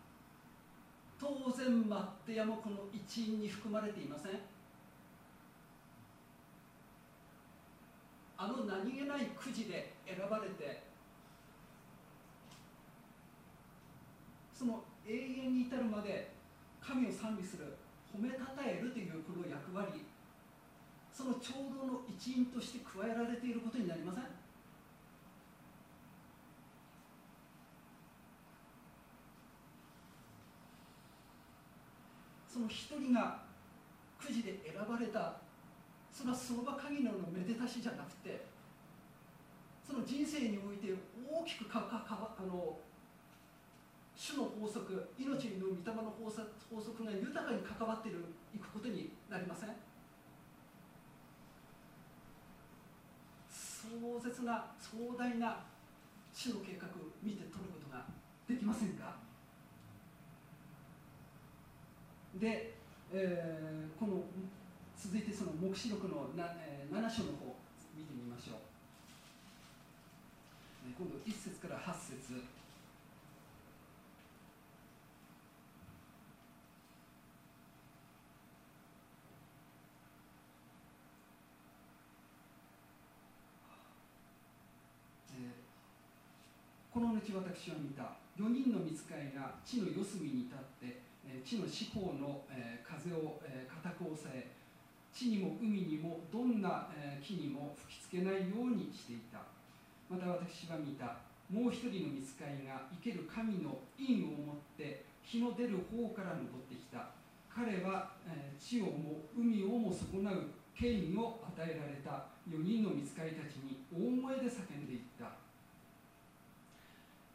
当然マッテヤもこの一員に含まれていません。あの何気ないくじで選ばれてその永遠に至るまで神を賛美する褒めたたえるというこの役割その聴導の一員として加えられていることになりません。その一人がくじで選ばれたそれは相場限りのめでたしじゃなくてその人生において大きくかかかあの主の法則命の御霊の法則法則が豊かに関わっているいくことになりません？壮絶な壮大な主の計画見て取ることができませんか？で、えーこの続いてその黙示録のな、えー7章の方見てみましょう。えー今度1節から8節。この後私は見た。4人の見つかいが地の四隅に立って、地の四方の、風を、固く押さえ地にも海にもどんな、木にも吹きつけないようにしていた。また私は見た。もう一人の見つかいが生ける神の印を持って日の出る方から登ってきた。彼は、地をも海をも損なう権威を与えられた。4人の見つかいたちに大声で叫んでいった。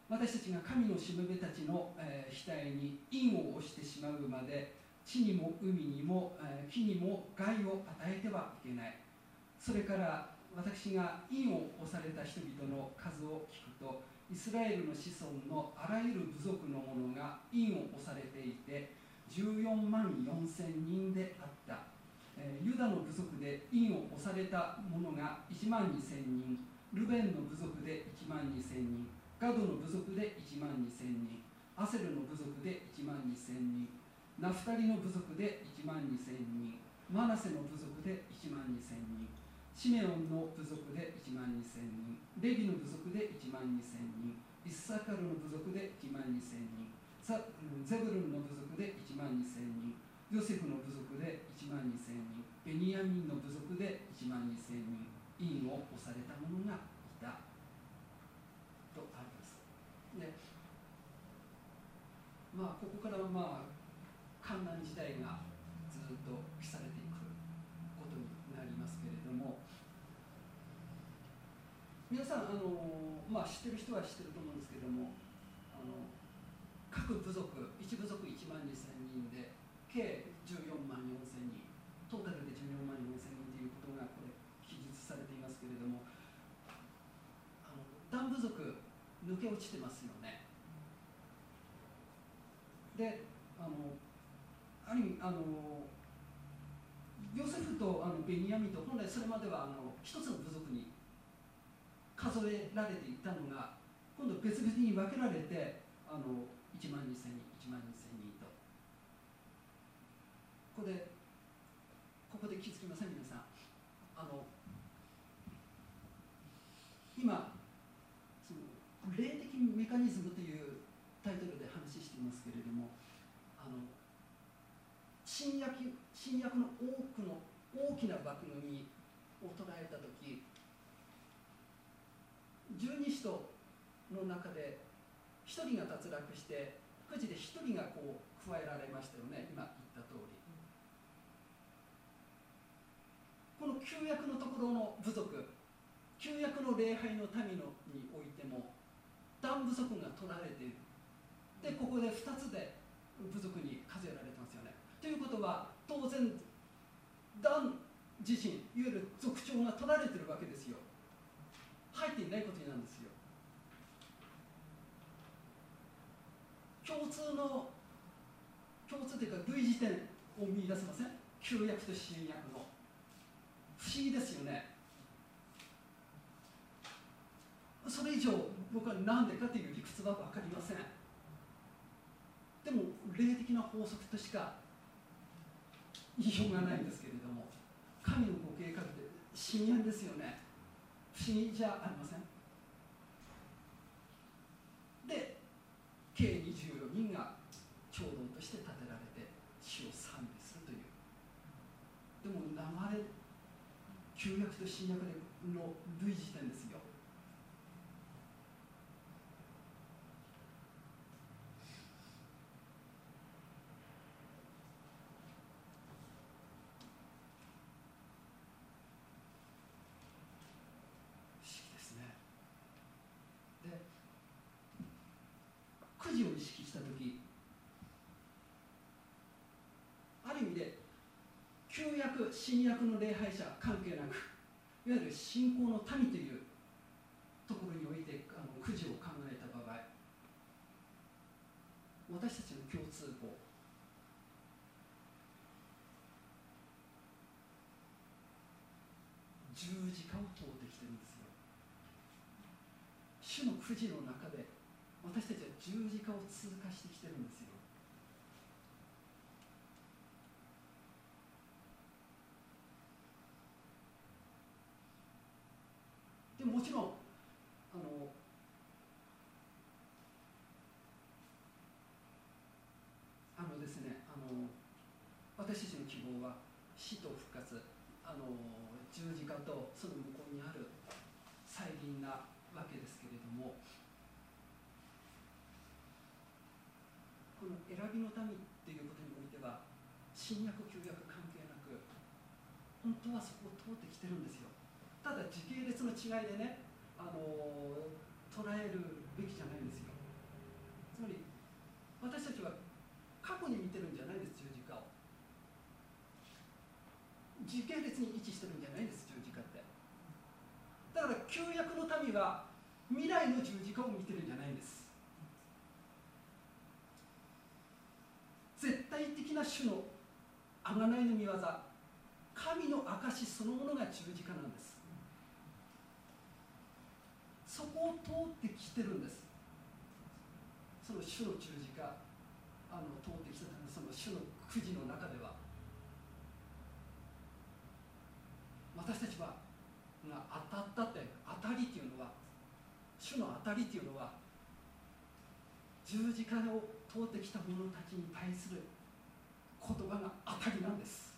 私たちが神のしもべたちの、えー額に印を押してしまうまで地にも海にも、えー木にも害を与えてはいけない。それから私が印を押された人々の数を聞くとイスラエルの子孫のあらゆる部族の者が印を押されていて14万4千人であった、えーユダの部族で印を押された者が1万2千人ルベンの部族で1万2千人。ガドの部族で1万2千人アセルの部族で1万2千人ナフタリの部族で1万2千人マナセの部族で1万2千人シメオンの部族で1万2千人レビの部族で1万2千人イッサカルの部族で1万2千人サうんゼブルンの部族で1万2千人ヨセフの部族で1万2千人ベニヤミンの部族で1万2千人印を押された者がいたとあります。でまあここからまあ観覧時代がずっと記されていくことになりますけれども皆さんあの、まあ、知ってる人は知ってると思うんですけれどもあの各部族1部族1万2000人で計14万4000人トータルで14万4000人ということがこれ記述されていますけれどもあのダン部族抜け落ちてますよねであのある意味あのヨセフとあのベニヤミと本来それまではあの一つの部族に数えられていたのが今度別々に分けられてあの1万2000人1万2000人と。ここでここで気づきません皆さん。あの今その霊的メカニズムというタイトルで話していますけれどもあの新約新約の多くの大きな枠組みを捉えた時十二使徒の中で一人が脱落してくじで一人がこう加えられましたよね。今言った通り。この旧約のところの部族旧約の礼拝の民のにおいても断部族が取られている。でここで2つで部族に数えられてますよねということは当然ダン自身いわゆる族長が取られてるわけですよ。入っていないことなんですよ。共通の共通というか類似点を見出せません？旧約と新約の。不思議ですよね。それ以上僕は何でかという理屈は分かりません。でも霊的な法則としか言いようがないんですけれども神のご計画って深淵ですよね。不思議じゃありません？で計24人が長老として建てられて死を賛美するという。でも流れ旧約と新約の類似点です旧約新約の礼拝者関係なくいわゆる信仰の民というところにおいてあのくじを考えた場合私たちの共通項。十字架を通ってきてるんですよ。主のくじの中で私たちは十字架を通過してきてるんですよ。もちろんあのですね私たちの希望は死と復活あの十字架とその向こうにある再臨なわけですけれどもこの選びの民っていうことにおいては新約旧約関係なく本当はそこを通ってきてるんですよ。ただ時系列の違いでねあの捉えるべきじゃないんですよ。つまり私たちは過去に見てるんじゃないんです十字架を。時系列に位置してるんじゃないんです十字架って。だから旧約の民は未来の十字架を見てるんじゃないんです。絶対的な種の贖いの見業神の証そのものが十字架なんです。そこを通ってきてるんです。その主の十字架あの通ってきたその主のくじの中では。私たちはが当たったって当たりっていうのは主の当たりっていうのは十字架を通ってきた者たちに対する言葉が当たりなんです。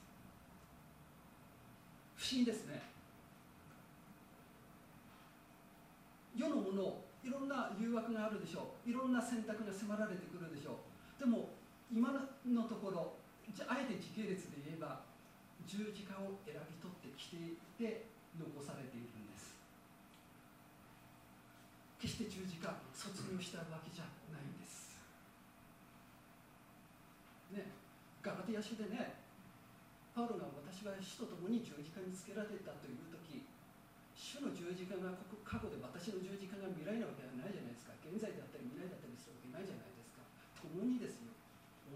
不思議ですね。世のものいろんな誘惑があるでしょう。いろんな選択が迫られてくるでしょう。でも今のところあえて時系列で言えば十字架を選び取ってきていて残されているんです。決して十字架卒業したわけじゃないんです。ねガラテヤ書でねパウロが私は死と共に十字架につけられたという時主の十字架が過去で私の十字架が未来なわけではないじゃないですか。現在であったり未来だったりするわけないじゃないですか。共にですよ。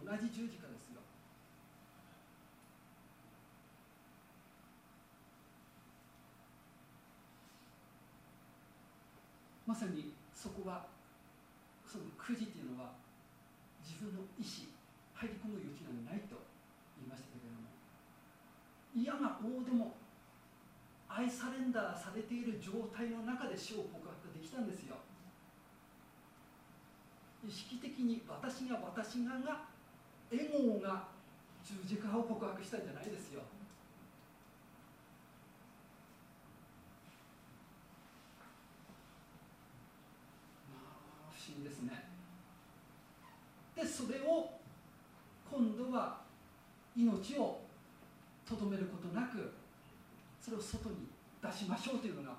同じ十字架ですよ。まさにそこはそのくじっていうのは自分の意思入り込む余地がないと言いましたけれども嫌が王でも愛サレンダーされている状態の中で死を告白できたんですよ。意識的に私が私ががエゴが十字架を告白したんじゃないですよ。まあ不思議ですね。でそれを今度は命をとどめることなくそれを外に出しましょうというのが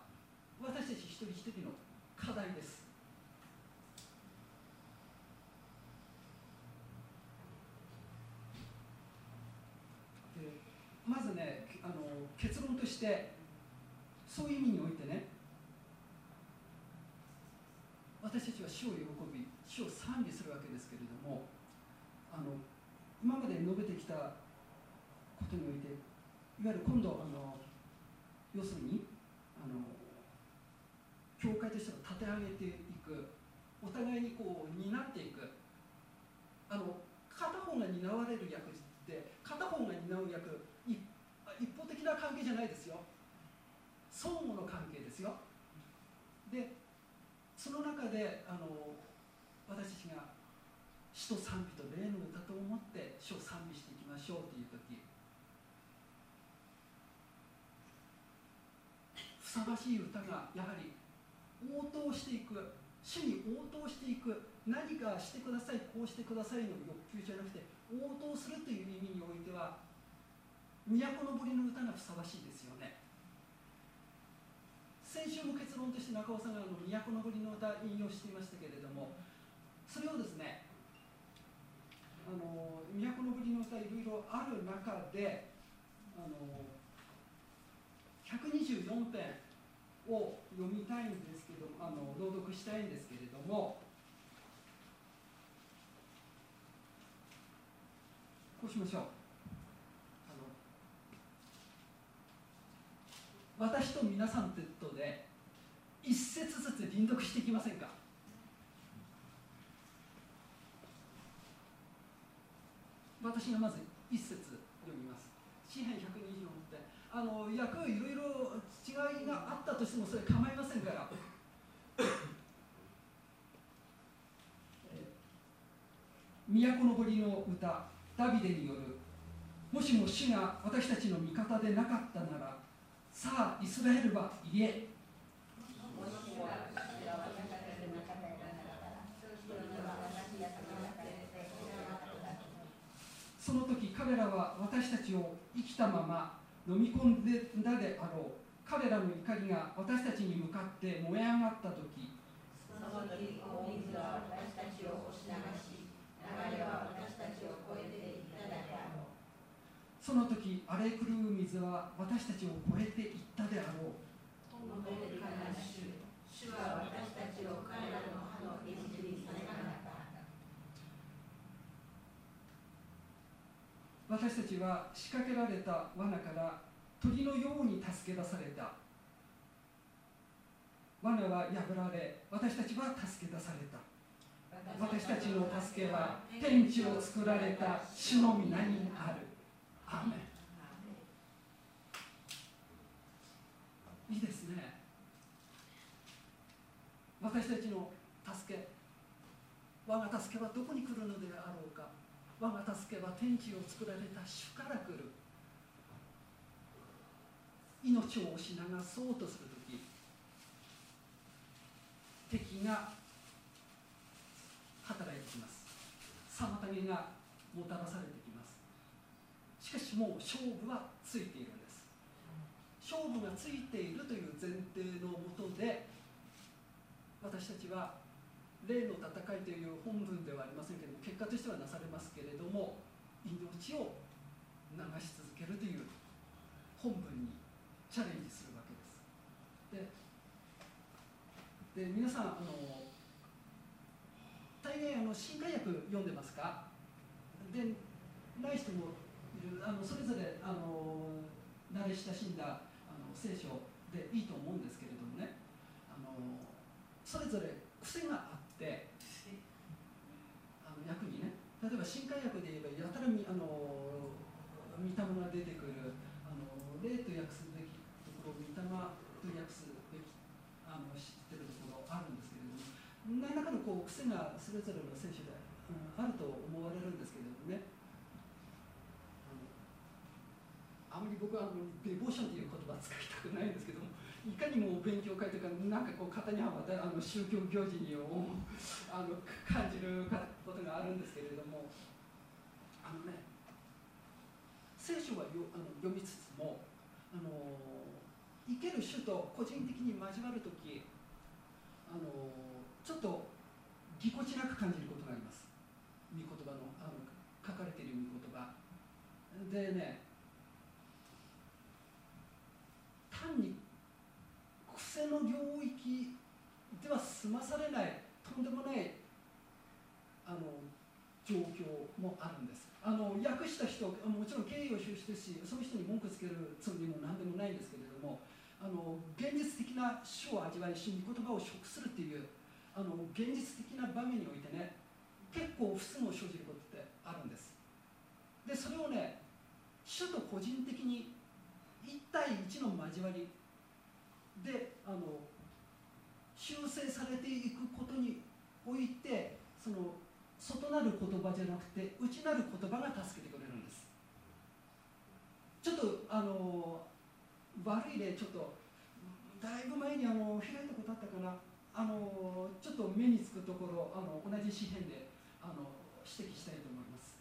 私たち一人一人の課題です。まずねあの結論としてそういう意味においてね私たちは死を喜び死を賛美するわけですけれどもあの今まで述べてきたことにおいていわゆる今度あの要するにあの教会としては立て上げていくお互いにこう担っていく。あの片方が担われる役って片方が担う役一一方的な関係じゃないですよ。相互の関係ですよ。でその中であの私たちが死と賛美と霊の歌と思って死を賛美していきましょうという時ふさわしい歌がやはり応答していく。主に応答していく。何かしてくださいこうしてくださいの欲求じゃなくて応答するという意味においては都のりの歌がふさわしいですよね。先週も結論として中尾さんがあの都のぼりの歌引用していましたけれどもそれをですねあの都のぼりの歌いろいろある中であの124編を読みたいんですけどあの朗読したいんですけれどもこうしましょう。私と皆さんとで一節ずつ輪読していきませんか？私がまず一節読みます。詩編124ってあの訳いろいろ違いがあったとしてもそれ構いませんから。都の堀の歌ダビデによるもしも主が私たちの味方でなかったならさあイスラエルは言えその時彼らは私たちを生きたまま飲み込んでだであろう。彼らの怒りが私たちに向かって燃え上がった時
その時大水は私たちを押し流し流れは私たちを越えていったであろう。
その時荒れ狂う水は私たちを越えていったであろう。
述べるから主主は私たちを彼らの歯の餌食にされなかった。
私たちは仕掛けられた罠から鳥のように助け出された。罠は破られ私たちは助け出された。私たちの助けは天地を作られた主の皆にある。アいいですね。私たちの助け我が助けはどこに来るのであろうか。我が助けは天地を作られた主から来る。命を押し流そうとする時敵が働いてきます。妨げがもたらされてきます。しかしもう勝負はついているんです。勝負がついているという前提のもとで私たちは霊の戦いという本文ではありませんけれども結果としてはなされますけれども命を流し続けるという本文にチャレンジするわけです。で皆さんあの大概あの新海訳読んでますか？でない人もいるあのそれぞれあの慣れ親しんだあの聖書でいいと思うんですけれどもね。あのそれぞれ癖があってあの訳にね。例えば新海訳で言えばやたらみあの御霊が出てくるあの霊と訳すべきところ御霊と訳すべきあの知ってるところあるんですけれども何らかのこう癖がそれぞれの聖書で、あると思われるんですけれどもね。あのあまり僕はデボーションという言葉使いたくないんですけどもいかにも勉強会というかなんかこう型にはまたあの宗教行事にあの感じることがあるんですけれどもあのね聖書はよあの読みつつもあの生ける主と個人的に交わる時あのちょっとぎこちなく感じることがあります。御言葉のあの書かれている御言葉。でね単に癖の領域では済まされないとんでもないあの状況もあるんです。あの訳した人もちろん敬意を表してしその人に文句つけるつもりも何でもないんですけれどもあの現実的な主を味わいし御言葉を食するっていうあの現実的な場面においてね結構不都合を生じることってあるんです。でそれをね主と個人的に1対1の交わり。であの修正されていくことにおいてその外なる言葉じゃなくて内なる言葉が助けてくれるんです。ちょっとあの悪い例ちょっとだいぶ前にあの開いたことあったかな。あのちょっと目につくところあの同じ詩篇であの指摘したいと思います。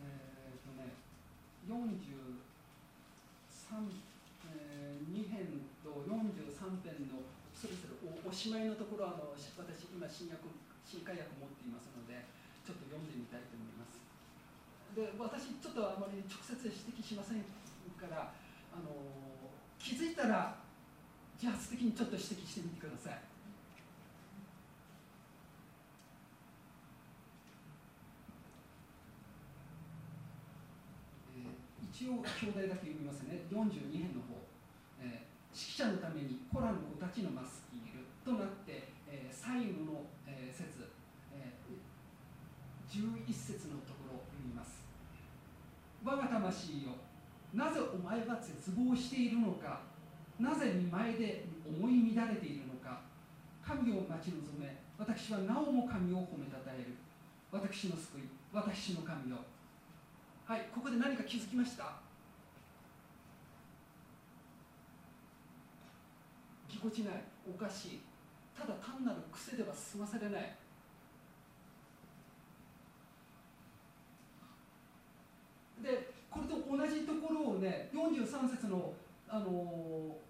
えーっとね43、えー、2編と43編のそれぞれおおしまいのところあの私今新約新海訳持っていますのでちょっと読んでみたいと思います。で私ちょっとあまり直接指摘しませんからあの気づいたら自発的にちょっと指摘してみてください。一応兄弟だけ読みますね。42編の方、えー指揮者のためにコラの子たちのマスキールとなって、えー最後の、えー節、えー11節のと我が魂よ。なぜお前は絶望しているのか。なぜ見舞いで思い乱れているのか。神を待ち望め。私はなおも神を褒めたたえる。私の救い。私の神よ。はいここで何か気づきました？ぎこちない。おかしい。ただ単なる癖では済まされない。でこれと同じところをね43節の、あのー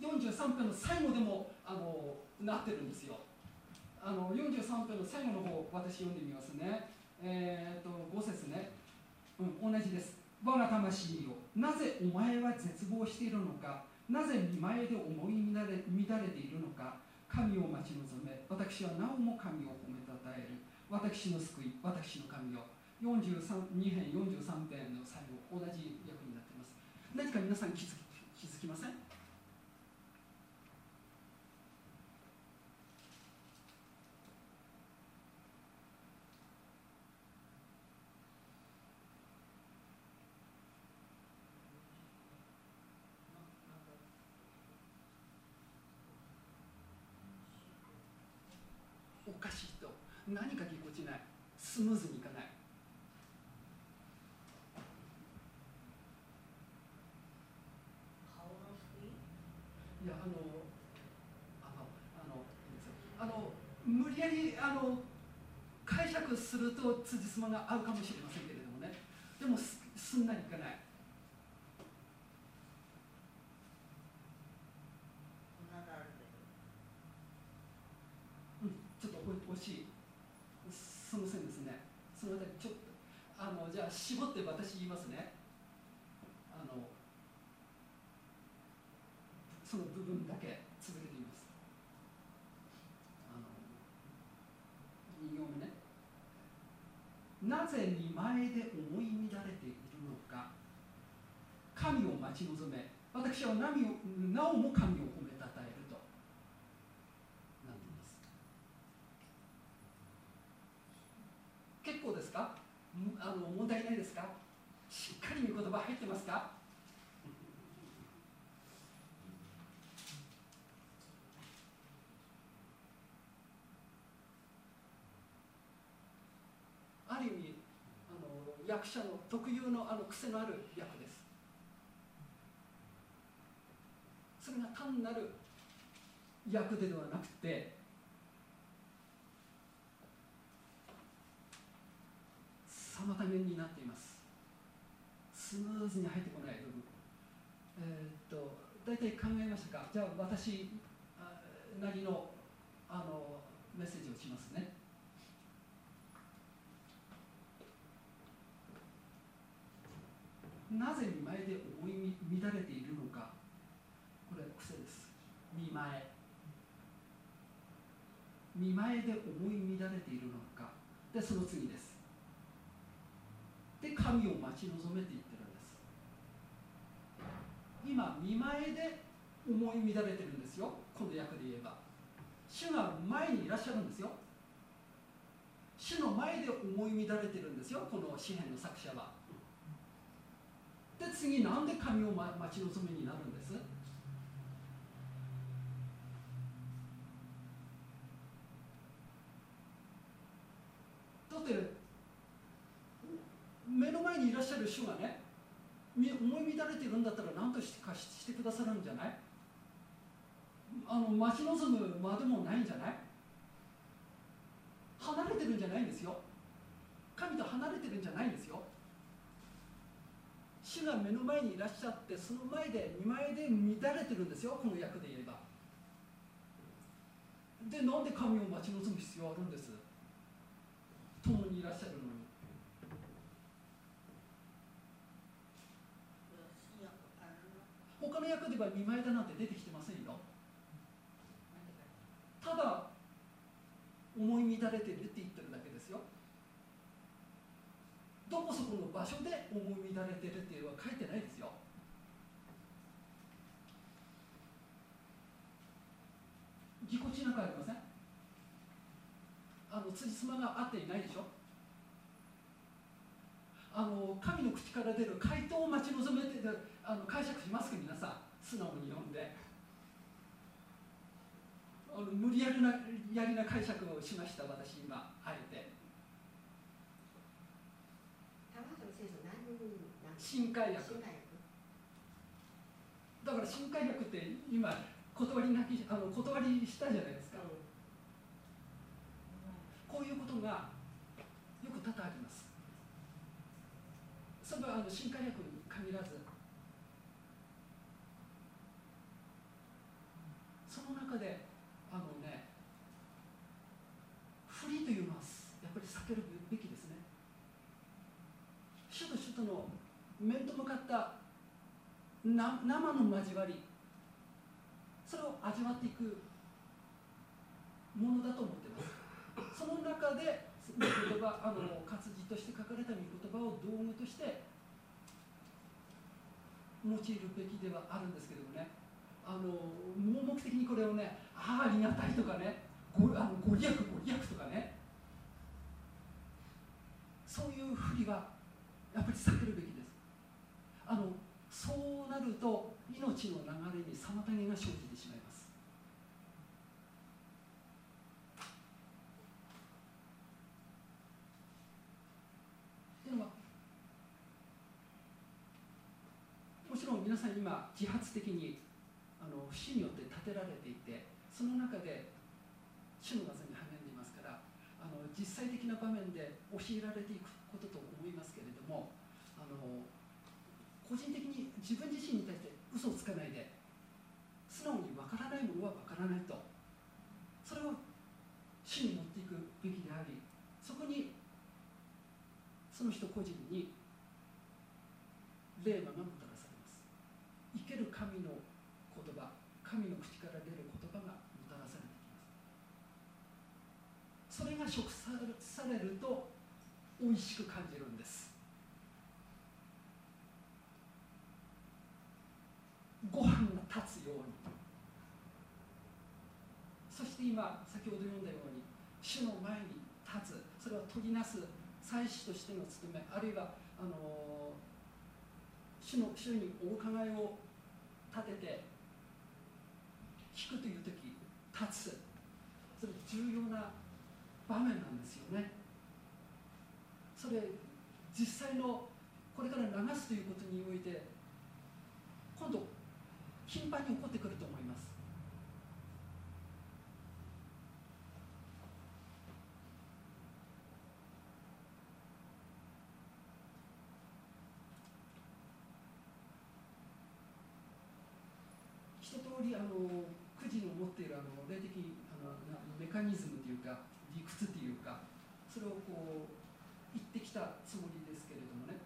43編の最後でも、あのーなってるんですよ。あの43編の最後の方私読んでみますね。えー、っと5節ね。うん同じです。我が魂よなぜお前は絶望しているのか？なぜ見舞いで思い乱れ乱れているのか？神を待ち望め。私はなおも神を褒めたたえる。私の救い私の神よ。43 2編43編の最後同じ役になっています。何か皆さん気づき気づきません？おかしいと。何かぎこちない。スムーズにいかない
顔の救い
いやあのあのあのいいですよあの無理やりあの解釈すると辻褄が合うかもしれませんけれどもね。でもすすんなりいかない。
う
んちょっとお惜しい。すみませんですね。そのあたりちょっとあのじゃあ絞って私言いますね。あのその部分だけ続けてみますあの2行目ねなぜ見舞いで思い乱れているのか。神を待ち望め。私はなおも神を褒めたたえると。なっています結構ですか？あの問題ないですか？しっかり御言葉入ってますかある意味あの役者の特有のあの癖のある役です。それが単なる役でではなくて妨げになっています。スムーズに入ってこない部分。えーっと大体考えましたか？じゃあ私なりのあのメッセージをしますね。なぜ見舞いで思い乱れているのか。これ癖です。見舞い。見舞いで思い乱れているのか。でその次です。で神を待ち望めて言ってるんです。今見舞いで思い乱れてるんですよ。この訳で言えば。主が前にいらっしゃるんですよ。主の前で思い乱れてるんですよ。この詩篇の作者は。で次なんで神を待ち望めになるんです？だって前にいらっしゃる主がね思い乱れてるんだったら何としてかししてくださるんじゃない？あの待ち望むまでもないんじゃない？離れてるんじゃないんですよ。神と離れてるんじゃないんですよ。主が目の前にいらっしゃってその前で見前で乱れてるんですよこの役で言えば。でなんで神を待ち望む必要あるんです？共にいらっしゃるのに。他の役では見前だなんて出てきてませんよ。ただ思い乱れてるって言ってる。どこそこの場所で思い乱れてるっていうのは書いてないですよ。ぎこちなくありません？あの辻褄が合っていないでしょ？あの神の口から出る回答を待ち望めてあの解釈しますか皆さん素直に読んで。あの無理やりなやりな解釈をしました私今あえて
玉川先生何なん
新海訳だから新海訳って今断りなきあの断りしたじゃないですか。こういうことがよく多々あります。それはあの新海訳に限らず。その中であのね不利というのはやっぱり避けるべきですね主と主との面と向かったな生の交わり。それを味わっていくものだと思ってます。その中で御言葉あの活字として書かれた御言葉を道具として用いるべきではあるんですけどもね。あの盲目的にこれをねああありがたいとかねごあのご利益ご利益とかね。そういうふりはやっぱり避けるべきです。あのそうなると命の流れに妨げが生じてしまいます。もちろん皆さん今自発的にあの死によって建てられていてその中で主の技に励んでいますからあの実際的な場面で教えられていくことと思いますけれどもあの個人的に自分自身に対して嘘をつかないで素直に分からないものは分からないと。それを主に持っていくべきでありそこにその人個人に霊魔がもたらされます。生ける神の言葉神の口から出る言葉がもたらされてきます。それが食されると美味しく感じるんですご飯が立つようにそして今先ほど読んだように主の前に立つそれは取りなす祭司としての務めあるいはあの主の主にお伺いを立てて聞くという時立つ。それ重要な場面なんですよね。それ実際のこれから流すということにおいて今度頻繁に起こってくると思います。通りあのくじの持っているあの霊的あのメカニズムというか理屈というかそれをこう言ってきたつもりですけれどもね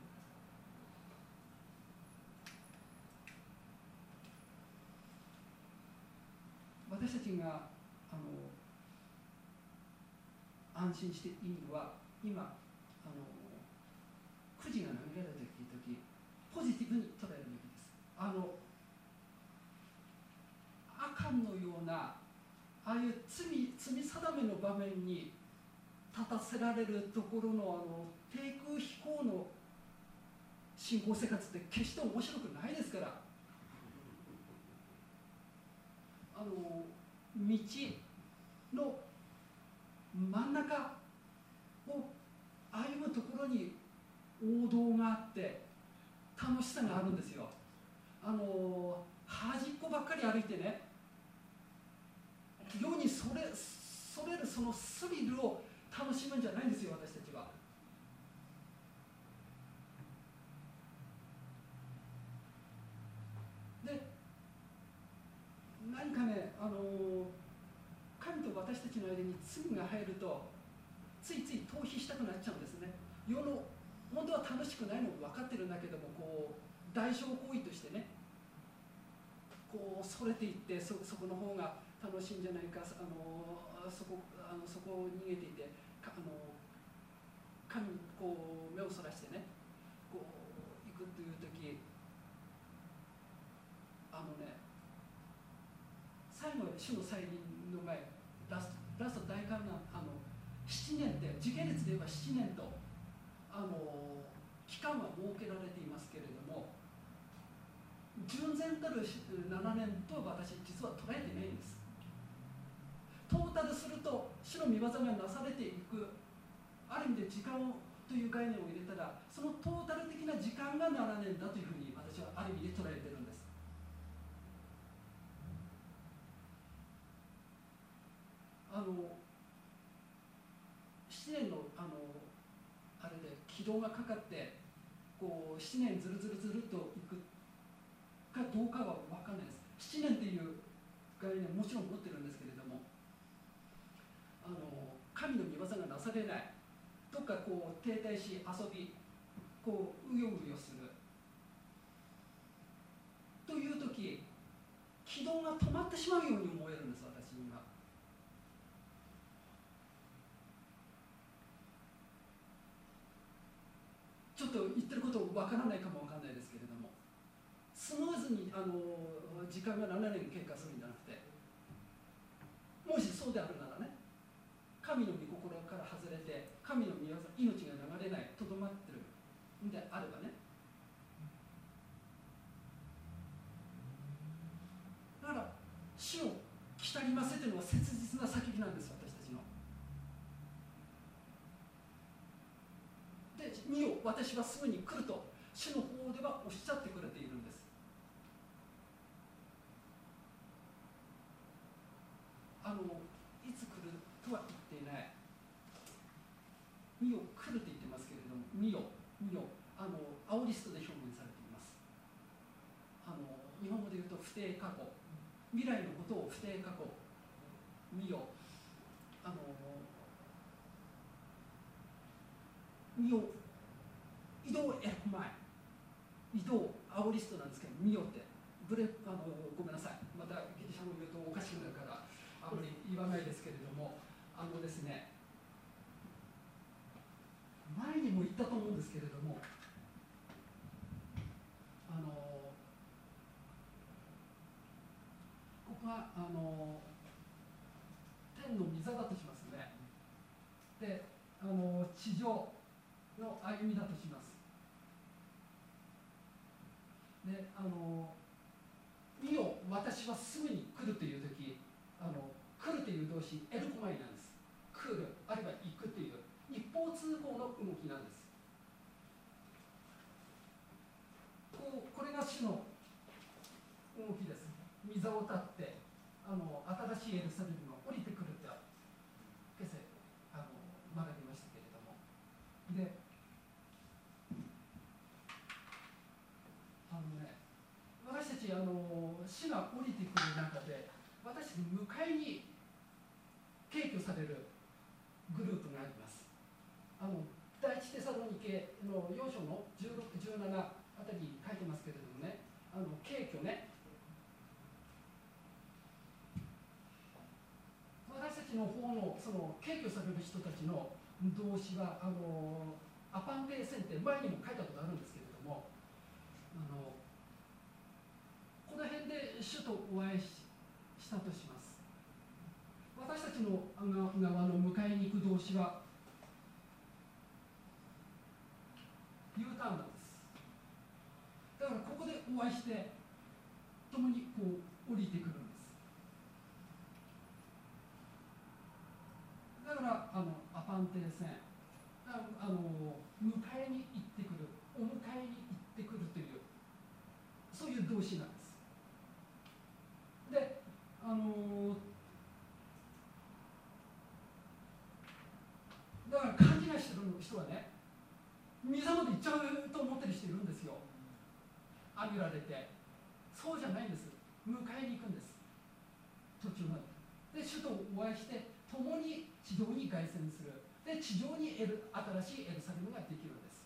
私たちがあの安心していいのは今あのくじが投げられた時ポジティブに捉えるべきですあののようなああいう罪罪定めの場面に立たせられるところのあの低空飛行の信仰生活って決して面白くないですから。あの道の真ん中を歩むところに王道があって楽しさがあるんですよ。あの端っこばっかり歩いてね世にそれそれるそのスリルを楽しむんじゃないんですよ私たちは。で何かねあの神と私たちの間に罪が入るとついつい逃避したくなっちゃうんですね。世の本当は楽しくないのも分かってるんだけどもこう代償行為としてね。こうそれていってそそこの方が楽しいんじゃないかあのそこあのそこを逃げていてあの神こう目をそらしてねこう行くという時あのね最後主の再臨の前ラストラスト大観覧あの7年って時系列で言えば7年とあの期間は設けられていますけれども純然たる7年と私実は捉えてないんです。トータルすると主の御業がなされていく。ある意味で時間をという概念を入れたらそのトータル的な時間が7年だというふうに私はある意味で捉えてるんです。あの7年のあのあれで軌道がかかってこう7年ずるずるずるといくかどうかは分かんないです。7年っていう概念もちろん持ってるんですけれど神の御業がなされない。どっかこう停滞し遊びこううようよする。という時軌道が止まってしまうように思えるんです私には。ちょっと言ってることわからないかもわかんないですけれどもスムーズにあの時間が7年経過するんじゃなくてもしそうであるならね神の御心から外れて神の御業命が流れないとどまってるんであればね。だから主を来たりませというのは切実な叫びなんです私たちの。で見よ私はすぐに来ると主の方ではおっしゃってくれているんです。あのいつ来るとは言っていない見よ来ると言ってますけれども見よ見よあのアオリストで表現されていますあの日本語で言うと不定過去未来のことを不定過去見よあの見よ移動エコ前。移動アオリストなんですけど見よって。ブレあのごめんなさい。またギリシャ語言うとおかしくなるからあまり言わないですけれども。あのですね前にも言ったと思うんですけれどもあのここがあの天の御座だとしますね。であの地上の歩みだとします。であの見よ私はすぐに来るという時あの来るという動詞エルコマイなんです。来るあるいは行くという一方通行の動きなんです。こうこれが主の動きです。御座を立ってあの新しいエルサレムが降りてくるって今朝あの学びましたけれども。であのね私たちあの死が降りてくる中で私たちに迎えに敬挙されるグループがあります。あの第一テサロニケの4章の1617あたりに書いてますけれどもね。あの敬挙ね私たちの方のその敬挙される人たちの動詞はあのアパンテーセンって前にも書いたことあるんですけれどもあのこの辺で主とお会いししたとします。私たちの側の迎えに行く動詞は U ターンなんです。だからここでお会いして共にこう降りてくる。だからあのアパンテーンあの迎えに行ってくる。お迎えに行ってくるという。そういう動詞なんです。であのだから勘違いしてる人はね水まで行っちゃうと思ってる人いるんですよ。浴びられて。そうじゃないんです。迎えに行くんです。途中まで。で主とお会いして共に地上に凱旋する。で地上にエル新しいエルサレムができるんです。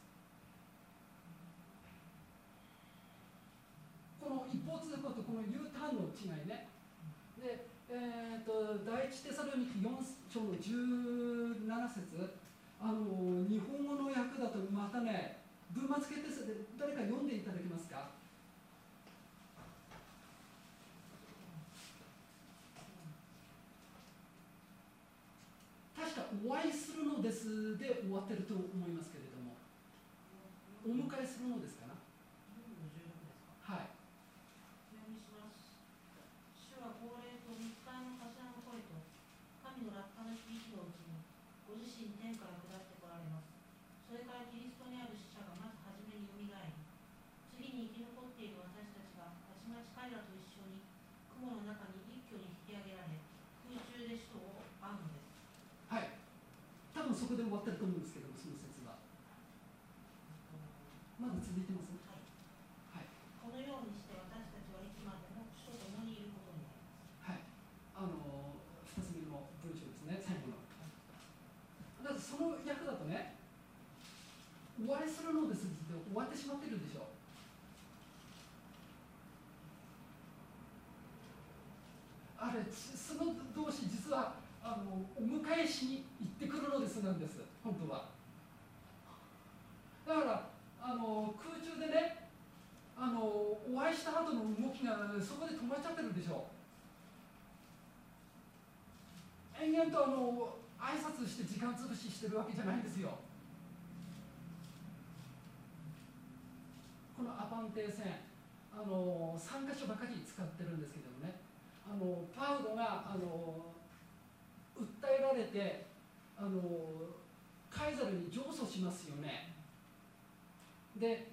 この一方通行とこの U ターンの違いね。で、えー、と第一テサロニキ4章の17節。あの日本語の訳だとまたね文末決定で誰か読んでいただけますか確かお会いするのですで終わってると思いますけれども。お迎えするのですかなはい
読みします。主は号令と密会の頭の声と神の落下の響きのうちにご自身天から下ってこられます。それからキリストにある死者がまず初めによみがえり、次に生き残っている私たちがたちまち彼らと一緒に雲の中に一挙に引き上げられ、空中で主と会うのです。
はい多分そこで終わってると思うんですけどもその説はまだ続いてます
はい
はい
このようにして私たちはいつまでも主と共にいることになります。
はい、あの2つ目の文章ですね、最後の。だってその訳だとね、お会いするのですって終わってしまってるでしょ？あれ、その動詞、実はあのお迎えしに行ってくるのですなんです、本当は。だからあの空中でね、あのお会いした後の動きがそこで止まっちゃってるでしょ？延々とあの挨拶して時間潰ししてるわけじゃないんですよこのアパンテー線あの3箇所ばかり使ってるんですけどもね。あのパウロがあの訴えられてあのカイザルに上訴しますよね。で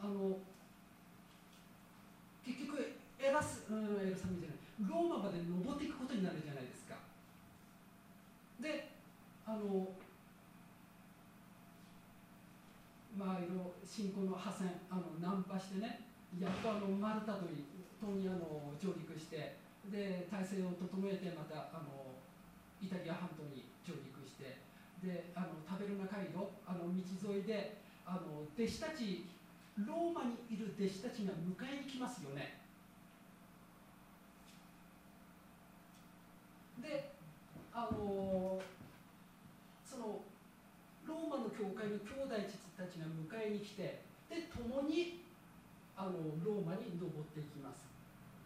あの結局エラス、うん、エルサミじゃない。ローマまで登っていくことになるじゃないですか。であのまあいろいろ信仰の破線あのナンパしてねやっとあのマルタという島にあの上陸してで体制を整えてまたあのイタリア半島に上陸してであの食べる中色あの道沿いであの弟子たちローマにいる弟子たちが迎えに来ますよね。であのそのローマの教会の兄弟たちが迎えに来てで共にあのローマに登っていきます。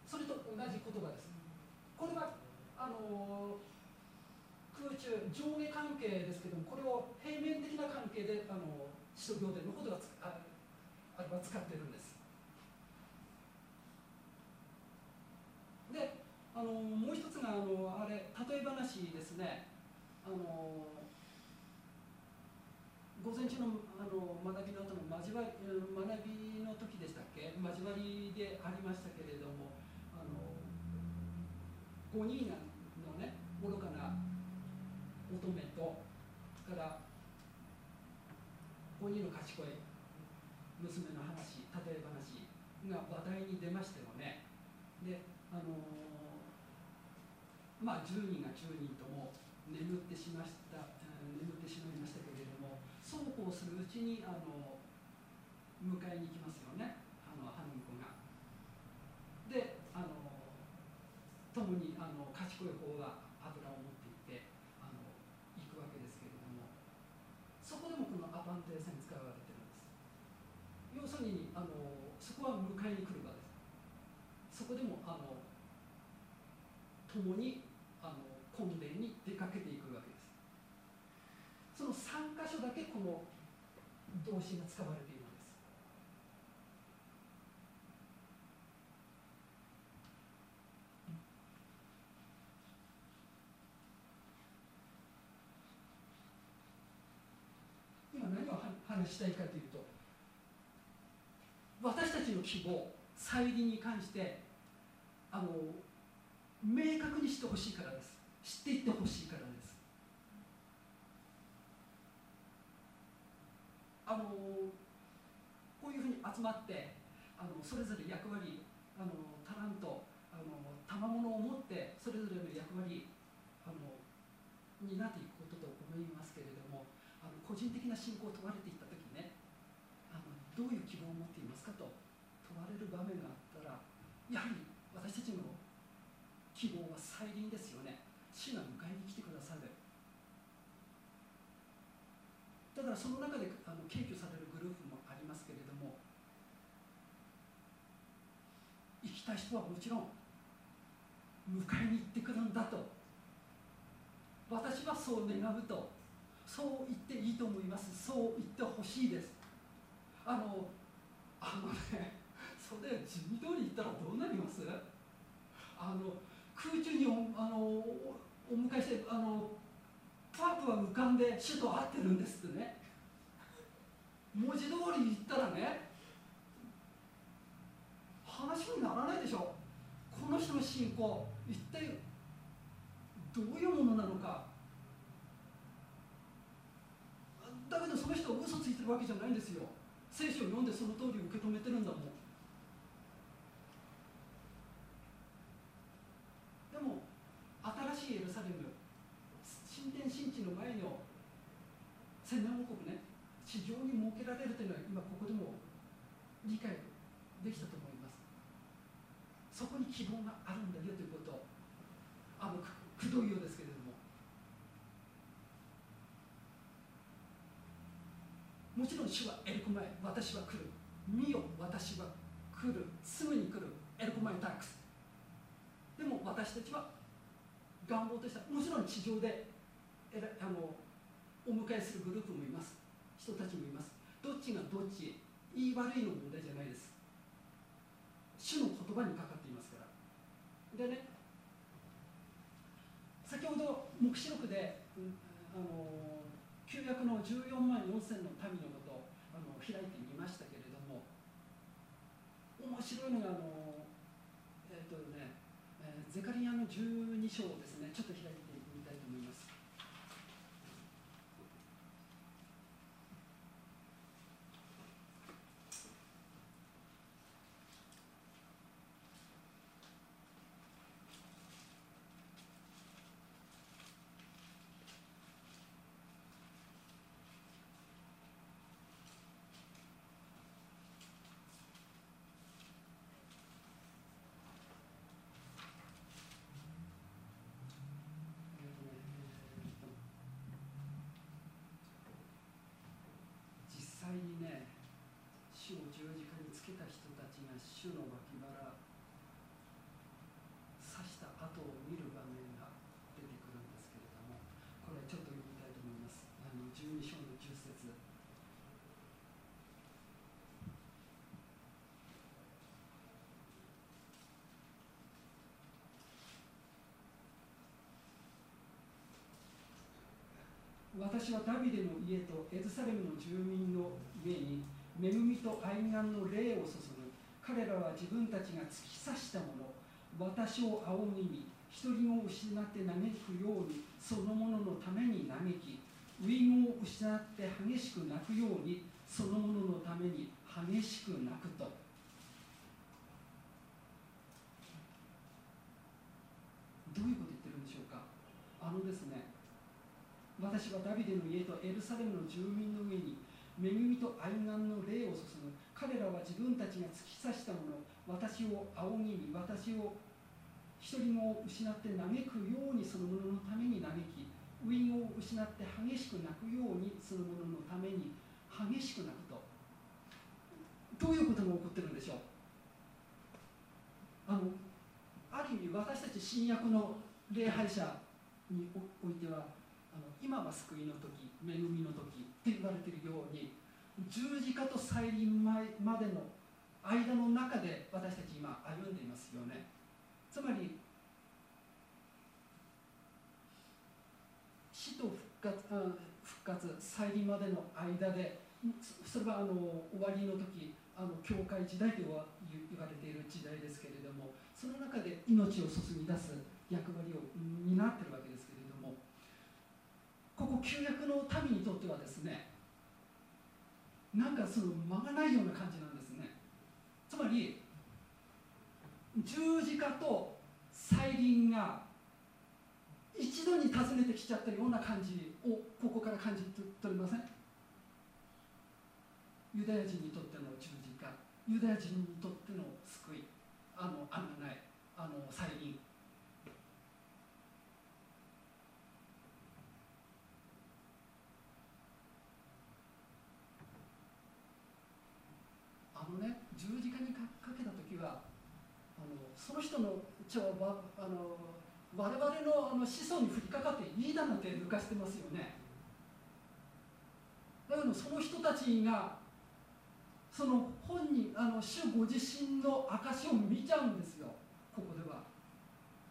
それと同じ言葉です。これはあの空中上下関係ですけどもこれを平面的な関係であの使徒行伝のことがつああれは使ってるんです。であのもう一つがあのあれ例え話ですね。あの午前中のあの学びの後の交わ学びの時でしたっけ？交わりでありましたけれどもあの5人のね愚かな乙女とから5人の賢い娘の話例え話が話題に出ましたよねであのまあ10人が10人とも眠ってしました眠ってしまいましたけどそうこうするうちにあの迎えに行きますよね。あの花婿が。であの共にあの賢い方が油を持っていってあの行くわけですけれどもそこでもこのアパンテー線使われてるんです。要するにあのそこは迎えに来る場です。そこでもあの共にあの婚礼に出かけていくわけですその3箇所だけこの動詞が使われているんです。今何を話したいかというと私たちの希望再臨に関してあの明確にしてほしいからです。知っていってほしいからです。あのこういうふうに集まってあのそれぞれ役割あのタラントあの賜物を持ってそれぞれの役割あの担っていくことと思いますけれどもあの個人的な信仰を問われていった時ねあのどういう希望を持っていますかと問われる場面があったらやはり私たちの希望は再臨ですよね。主が迎えに来てくださる。ただその中での敬挙されるグループもありますけれども生きた人はもちろん迎えに行ってくるんだと。私はそう願うとそう言っていいと思います。そう言ってほしいです。あのあのねそれ地味通り言ったらどうなります？あの空中におあのお迎えしてあのパープは浮かんで主と会ってるんですってね。文字通り言ったらね話にならないでしょこの人の信仰一体どういうものなのか。だけどその人は嘘ついてるわけじゃないんですよ。聖書を読んでその通り受け止めてるんだもん。でも新しいエルサレム神殿神地の前の千年王国ね地上に設けられるというのは今ここでも理解できたとそこに希望があるんだよということをあのくくどいようですけれども。もちろん主はエルコマイ私は来る。見よ私は来る。すぐに来るエルコマイタックスでも私たちは願望としてはもちろん地上でえらあのお迎えするグループもいます。人たちもいます。どっちがどっち言い悪いの問題じゃないです。主の言葉にかかってでね先ほど黙示録で、うんあの旧約の14万4千の民のことをあの開いてみましたけれども面白いのがあのえっ、とね、えーゼカリアの12章をですねちょっと開いてみたいと思いますえーとねえーと実際にね主を十字架につけた人たちが主の脇腹刺した後を見る場面が出てくるんですけれどもこれちょっと読みたいと思いますあの12章の10節私はダビデの家とエルサレムの住民の家に恵みと愛願の霊を注ぐ。彼らは自分たちが突き刺したもの。私を仰ぎに独り子を失って嘆くようにそのもののために嘆き遺言を失って激しく泣くようにそのもののために激しく泣くと。どういうこと言ってるんでしょうか。あのですね私はダビデの家とエルサレムの住民の上に恵みと愛願の霊を注ぐ。彼らは自分たちが突き刺したもの。私を仰ぎに私を独り子を失って嘆くようにそのものために嘆き遺言を失って激しく泣くようにそのものために激しく泣くと。どういうことが起こってるんでしょう？あのある意味私たち新約の礼拝者においては今は救いの時恵みの時って言われているように十字架と再臨前までの間の中で私たち今歩んでいますよね。つまり死と復活復活再臨までの間でそれはあの終わりの時あの教会時代とは言われている時代ですけれどもその中で命を注ぎ出す役割を担っているわけです。ここ旧約の民にとってはですねなんかその間がないような感じなんですね。つまり十字架と再臨が一度に訪ねてきちゃったような感じをここから感じ取りません？ユダヤ人にとっての十字架ユダヤ人にとっての救いあの案がないあの再臨あのね十字架にかかけた時はあのその人のちょわあの我々のあの子孫に降りかかっていいだなんて抜かしてますよね。だけどその人たちがその本人あの主ご自身の証を見ちゃうんですよ。ここでは。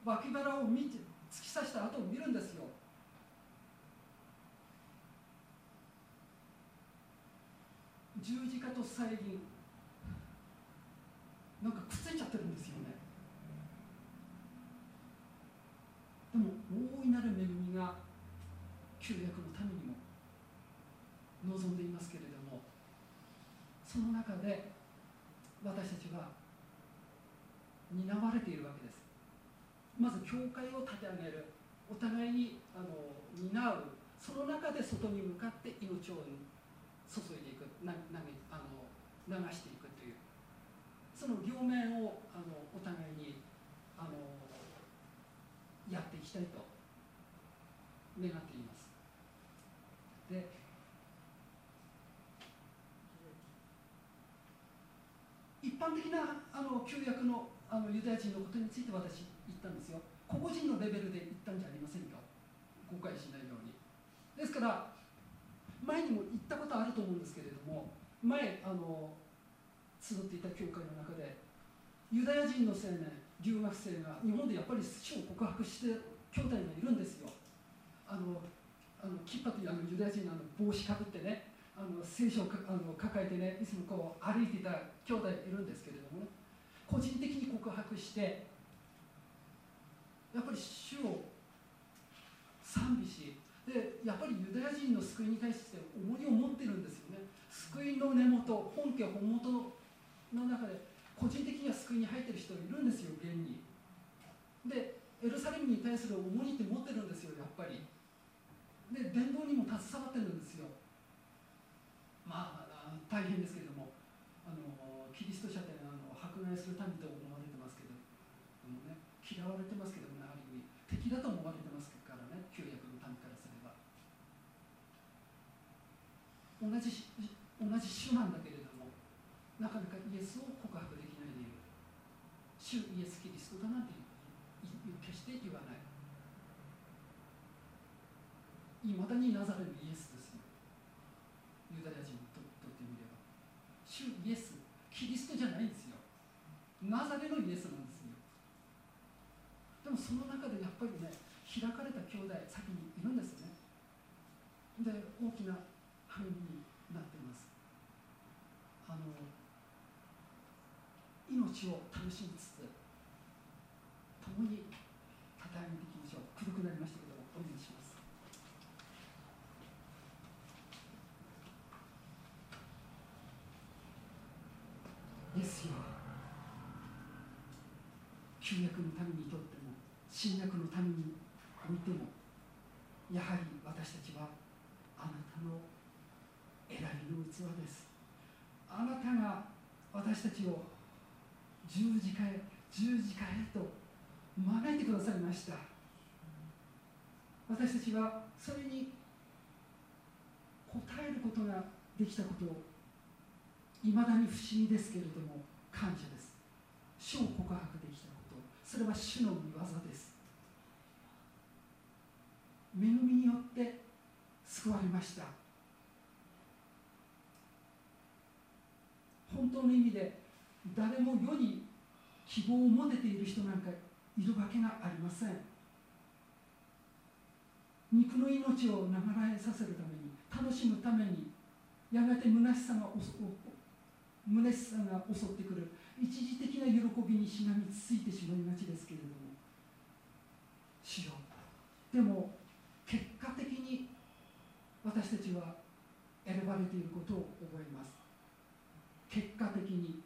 脇腹を見て突き刺した後を見るんですよ。十字架と再臨。なんかくっついちゃってるんですよね。でも大いなる恵みが旧約の民にも望んでいますけれどもその中で私たちは担われているわけです。まず教会を立て上げる。お互いにあの担う。その中で外に向かって命を注いでいく。投げあの流していく。その両面をあのお互いにあのやっていきたいと願っています。で一般的なあの旧約のあのユダヤ人のことについて私言ったんですよ。個々人のレベルで言ったんじゃありませんよ。誤解しないように。ですから前にも言ったことあると思うんですけれども前あの集っていた教会の中でユダヤ人の青年留学生が日本でやっぱり死を告白して兄弟がいるんですよ。あのあのキッパというあのユダヤ人のあの帽子かぶってねあの聖書をあの抱えてねいつもこう歩いていた兄弟がいるんですけれどもね。個人的に告白してやっぱり主を賛美しでやっぱりユダヤ人の救いに対して重荷を持ってるんですよね。救いの根元本家本元の中で個人的には救いに入ってる人いるんですよ現に。でエルサレムに対する重荷って持ってるんですよやっぱり。で伝道にも携わってるんですよ。まあ大変ですけれどもあのキリスト者ってあの迫害する民と思われてますけどもね嫌われてますけどもねある意味。敵だと思われてますからね旧約の民からすれば。同じ同じ主なんだけどなかなかイエスを告白できないでいる主イエス・キリストだなんて決して言わない。いまだにナザレのイエスですよ。ユダヤ人にとってみれば。主イエスキリストじゃないんですよ。ナザレのイエスなんですよ。でもその中でやっぱりね開かれた兄弟先にいるんですね。で大きな励みになっていますあの命を楽しみつつ共にたたえていきましょう。古くなりましたけどもお願いします。ですよ旧約の民にとっても新約の民においてもやはり私たちはあなたの選びの器です。あなたが私たちを十字架へ十字架へと招いてくださいました。私たちはそれに応えることができたことをいまだに不思議ですけれども感謝です。主を告白できたこと。それは主の御業です。恵みによって救われました。本当の意味で誰も世に希望を持てている人なんかいるわけがありません。肉の命を流れさせるために楽しむためにやがて虚しさが虚しさが襲ってくる一時的な喜びにしがみついてしまいがちですけれども。しようでも結果的に私たちは選ばれていることを覚えます。結果的に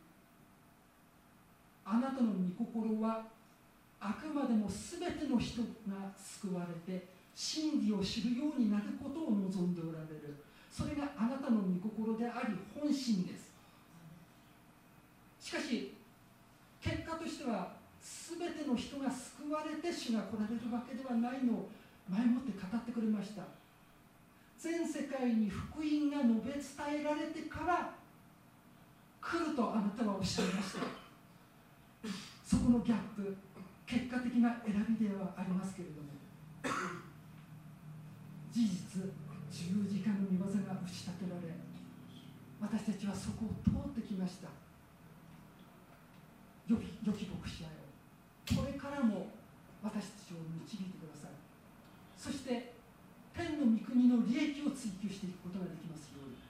あなたの御心はあくまでも全ての人が救われて真理を知るようになることを望んでおられる。それがあなたの御心であり本心です。しかし結果としては全ての人が救われて主が来られるわけではないのを前もって語ってくれました。全世界に福音が述べ伝えられてから来るとあなたはおっしゃいました。そこのギャップ結果的な選びではありますけれども事実十字架の御業が打ち立てられ私たちはそこを通ってきました。良き良き牧師やよこれからも私たちを導いてください。そして天の御国の利益を追求していくことができますように。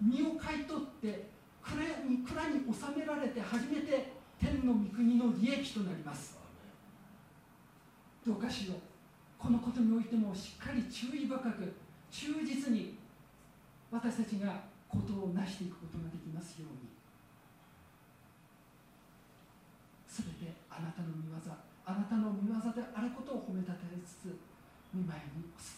身を買い取って蔵に蔵に収められて初めて天の御国の利益となります。どうかしよう。このことにおいてもしっかり注意深く忠実に私たちがことを成していくことができますように。すべてあなたの御業あなたの御業であることを褒めたたえつつ御前にお捧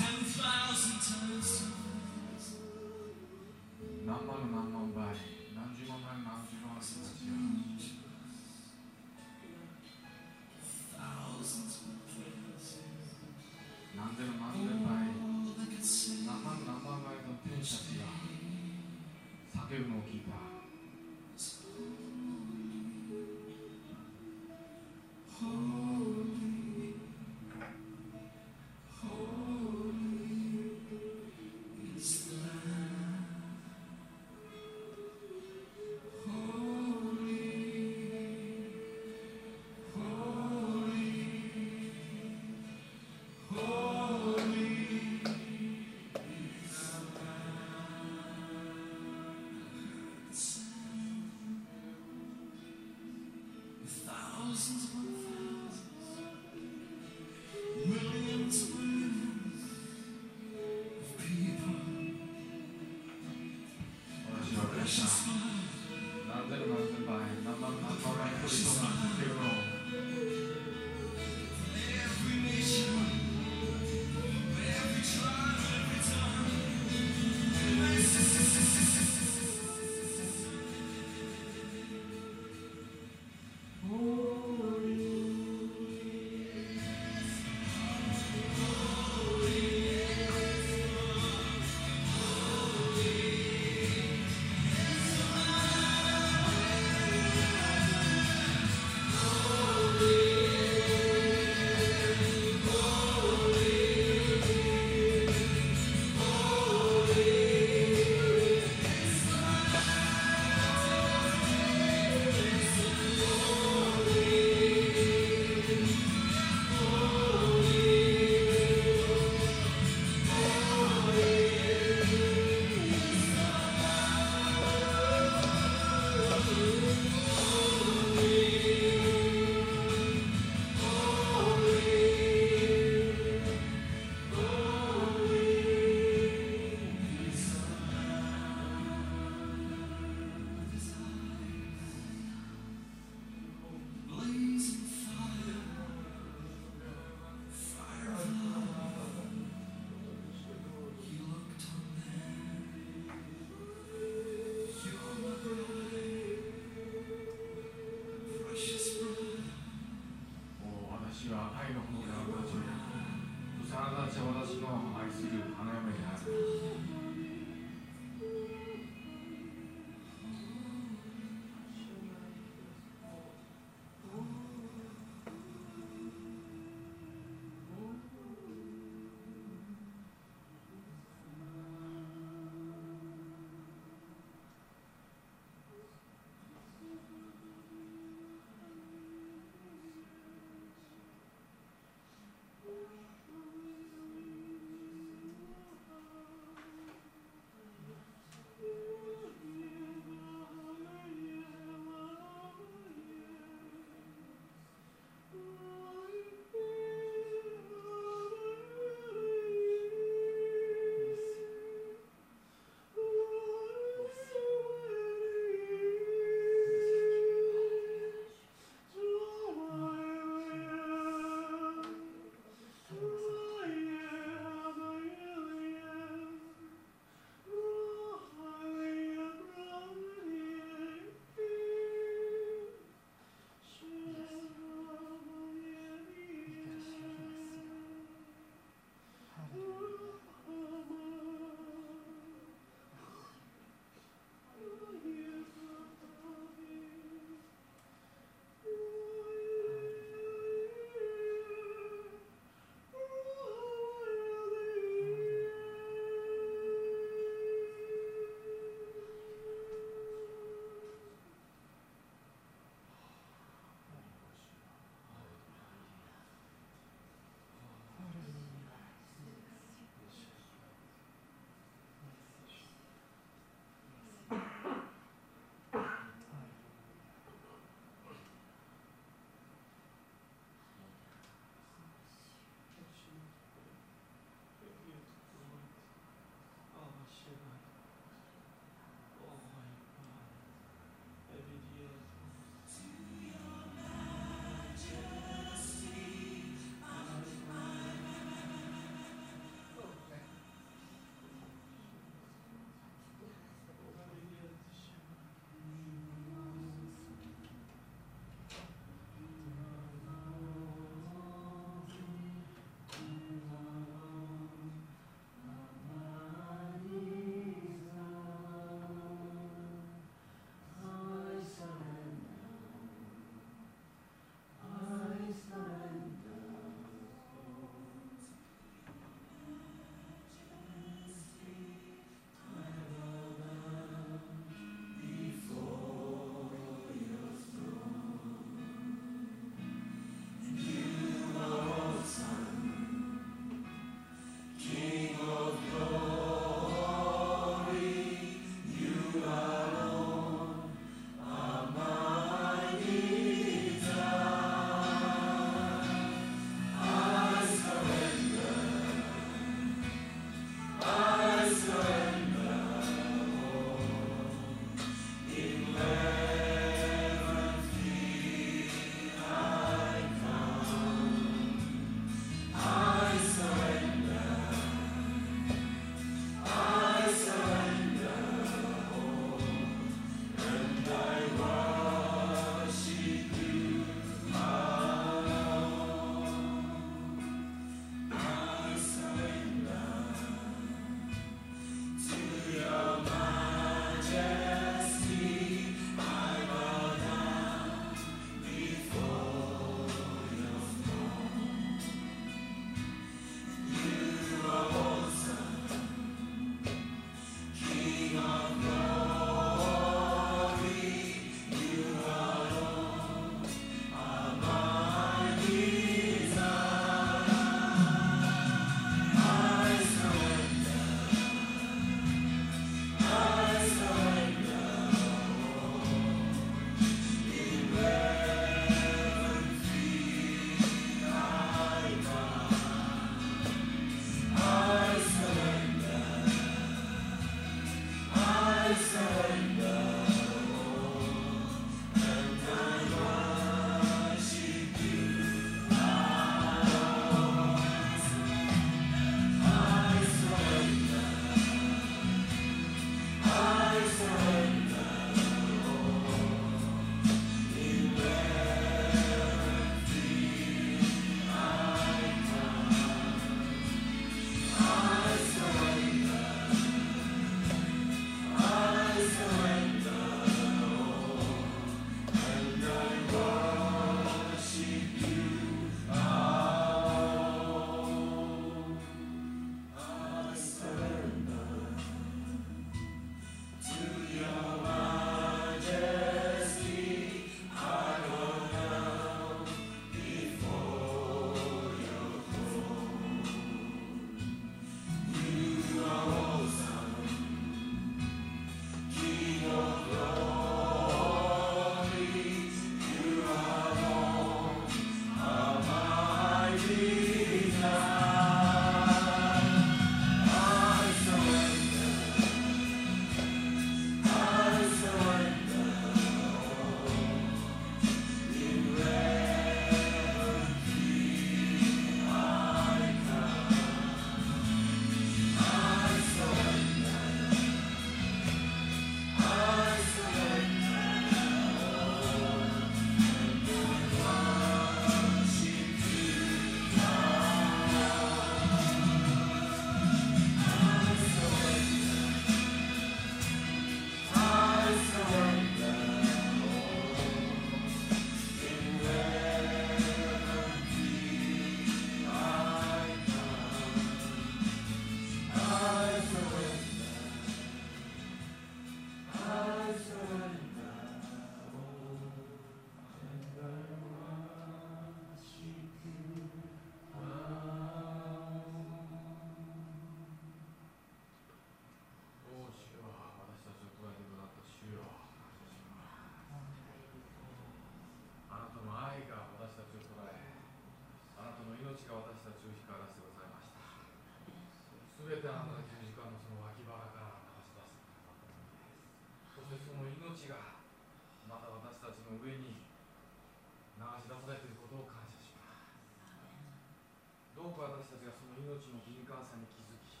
私たちがその命の敏感さに気づき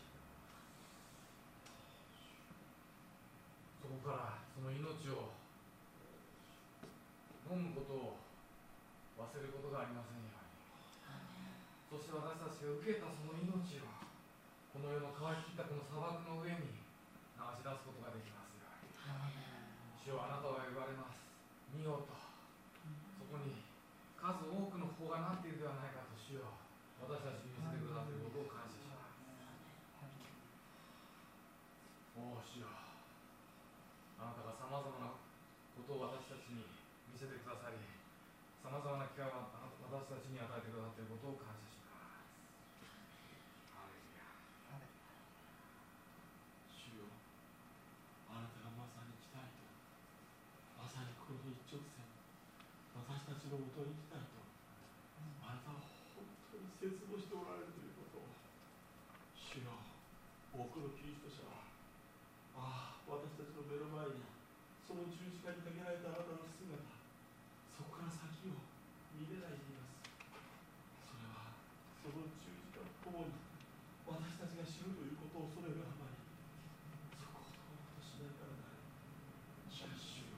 そこからその命を飲むことを忘れることがありませんようにそして私たちが受けたその命をこの世の乾ききったこの砂漠の上に流し出すことができますよ。うに主よあなたは言われます。見ようとそこに数多くの子がなっているではないかと主よ。私たちに見せてくださっていることを感謝しますおお主よあなたがさまざまなことを私たちに見せてくださりさまざまな機会をあなた私たちに与えてくださっていることを感謝しますハレルヤ
主よあなたがまさに来たいとまさにこの一直線私たちのもとに来たいとあなたは本当に切望しておられるということを主よ多くのキリスト者はああ私たちの目の前にその十字架にかけられたあなたの姿そこから先を見れないでいますそれはその十字架とともに私たちが知るということを恐れるあまりそこを通ろうとしないからだしかし主よ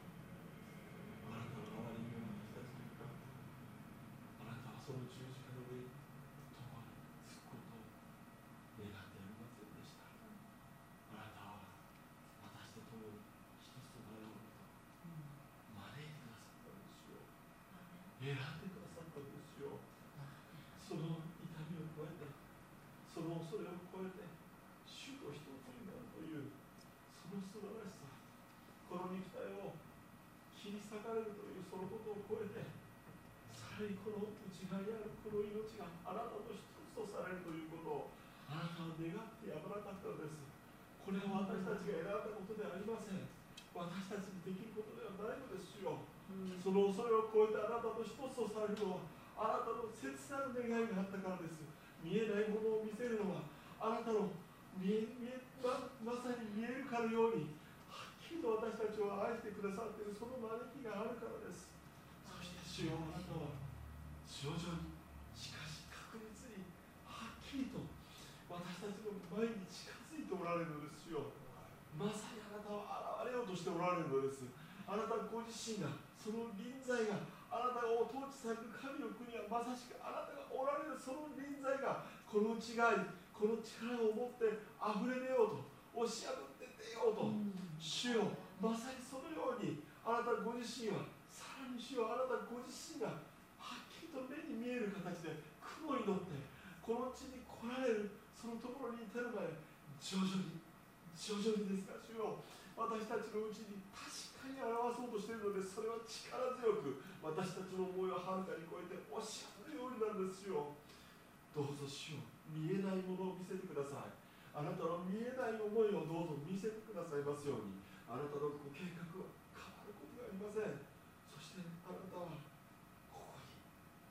あなたの周りに私たちに向かってあなたはその十字架の上に共につくことを願っておりませんでしたあなたは私と共に一つとなるものと招いてくださったんですよ選んでくださったんですよ。その痛みを超えてその恐れを超えて主と一つになるというその素晴らしさこの肉体を切り裂かれるというそのことを超えてさらにこの内側にあるこの命があなたと一つとされるということをあなたは願ってやまなかったのです。これは私たちが選んだことではありません。私たちにできることではないのその恐れを超えてあなたと一つとされるのはあなたの切なる願いがあったからです。見えないものを見せるのはあなたの見え見えままさに見えるかのようにはっきりと私たちを愛してくださっているその招きがあるからです。そして主よあなたは徐々にしかし確実にはっきりと私たちの前に近づいておられるのですよ。まさにあなたは現れようとしておられるのです。あなたご自身がその臨在があなたがお統治される神の国はまさしくあなたがおられるその臨在がこの内側にこの力を持って溢れ出ようと押し破って出ようと、主よまさにそのようにあなたご自身はさらに主よあなたご自身がはっきりと目に見える形で雲に乗ってこの地に来られるそのところに至るまで徐々に徐々にですが主よ私たちのうちに確に表そうとしているのでそれは力強く私たちの思いをはるかに超えて押し破るようになんですよ。どうぞ主よ見えないものを見せてください。あなたの見えない思いをどうぞ見せてくださいますように。あなたのご計画は変わることがありません。そしてあなたはここに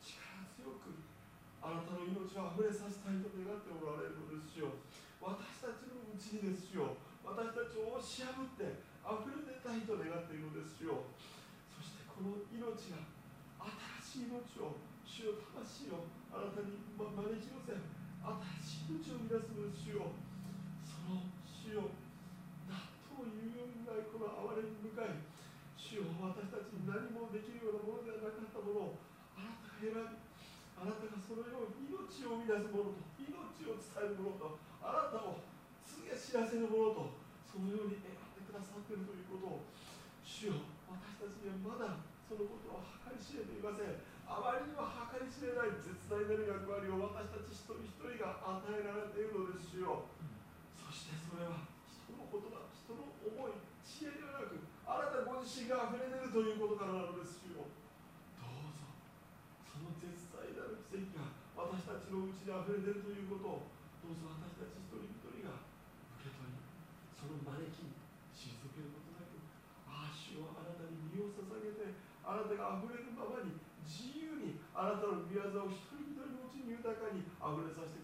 力強くあなたの命をあふれさせたいと願っておられるのですよ。私たちのうちにですよ。私たちを押し破ってあふれたいと願っているのですよ。そしてこの命が新しい命を主よ魂をあなたにま招き寄せ新しい命を生み出すのですよ。その主よ何とも言うようにないこの哀れに向かい主よ私たちに何もできるようなものではなかったものをあなたが選びあなたがそのように命を生み出すものと命を伝えるものとあなたを告げ知らせるものとそのように選っているということを主よ私たちにはまだそのことを計り知れていません。あまりにも計り知れない絶大なる役割を私たち一人一人が与えられているのですよ。そしてそれは人の言葉人の思い知恵ではなくあなたご自身が溢れ出るということからなのですよ。どうぞその絶大なる奇跡が私たちのうちに溢れ出るということをどうぞ私たち一人一人が受け取りその招きに退けることなくああ主よあなたに身を捧げてあなたがあふれるままに自由にあなたの御業を一人一人のうちに豊かにあふれ
させて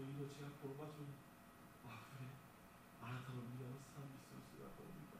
너 이거 제가 골봐주면 아 그래. 알아서 미안한 사람이 있을 수가 없니다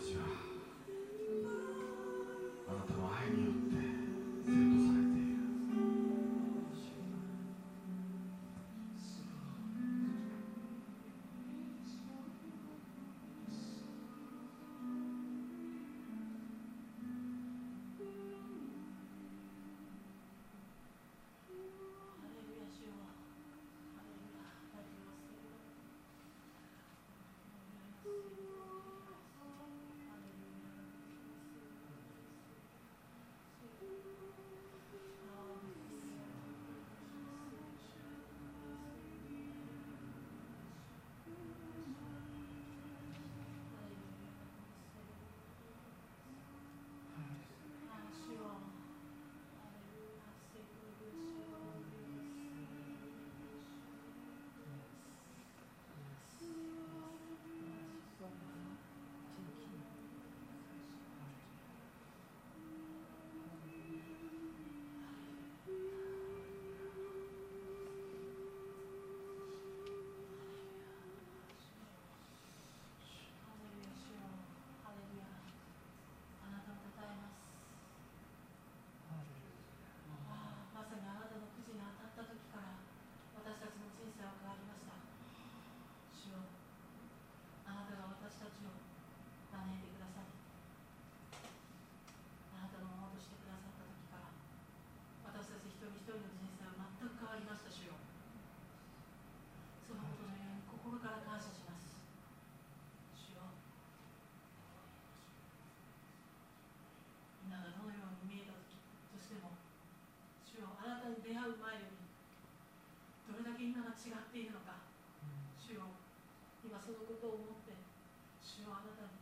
行。出会う前にどれだけ今が違っているのか主よ。今そのことを思って主よあなたに。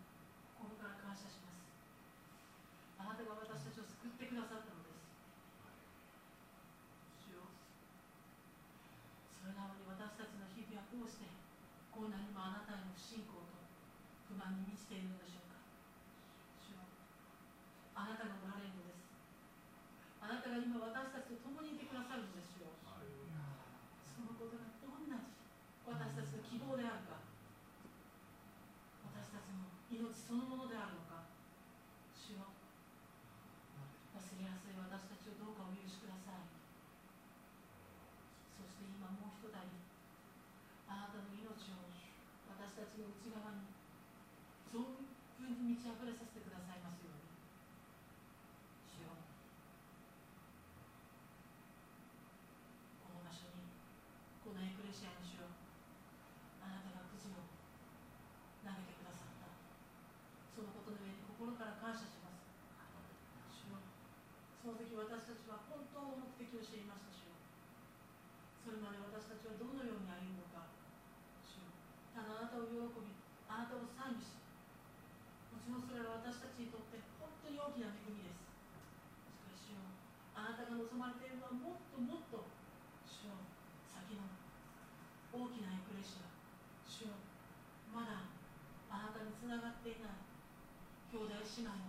時私たちは本当の目的を知りました主よ。それまで私たちはどのように歩むのか主よ。ただあなたを喜びあなたを賛美しもちろんそれは私たちにとって本当に大きな恵みです。しかし主よあなたが望まれているのはもっともっと主よ先の大きなエクレシア。主よまだあなたにつながっていない兄弟姉妹の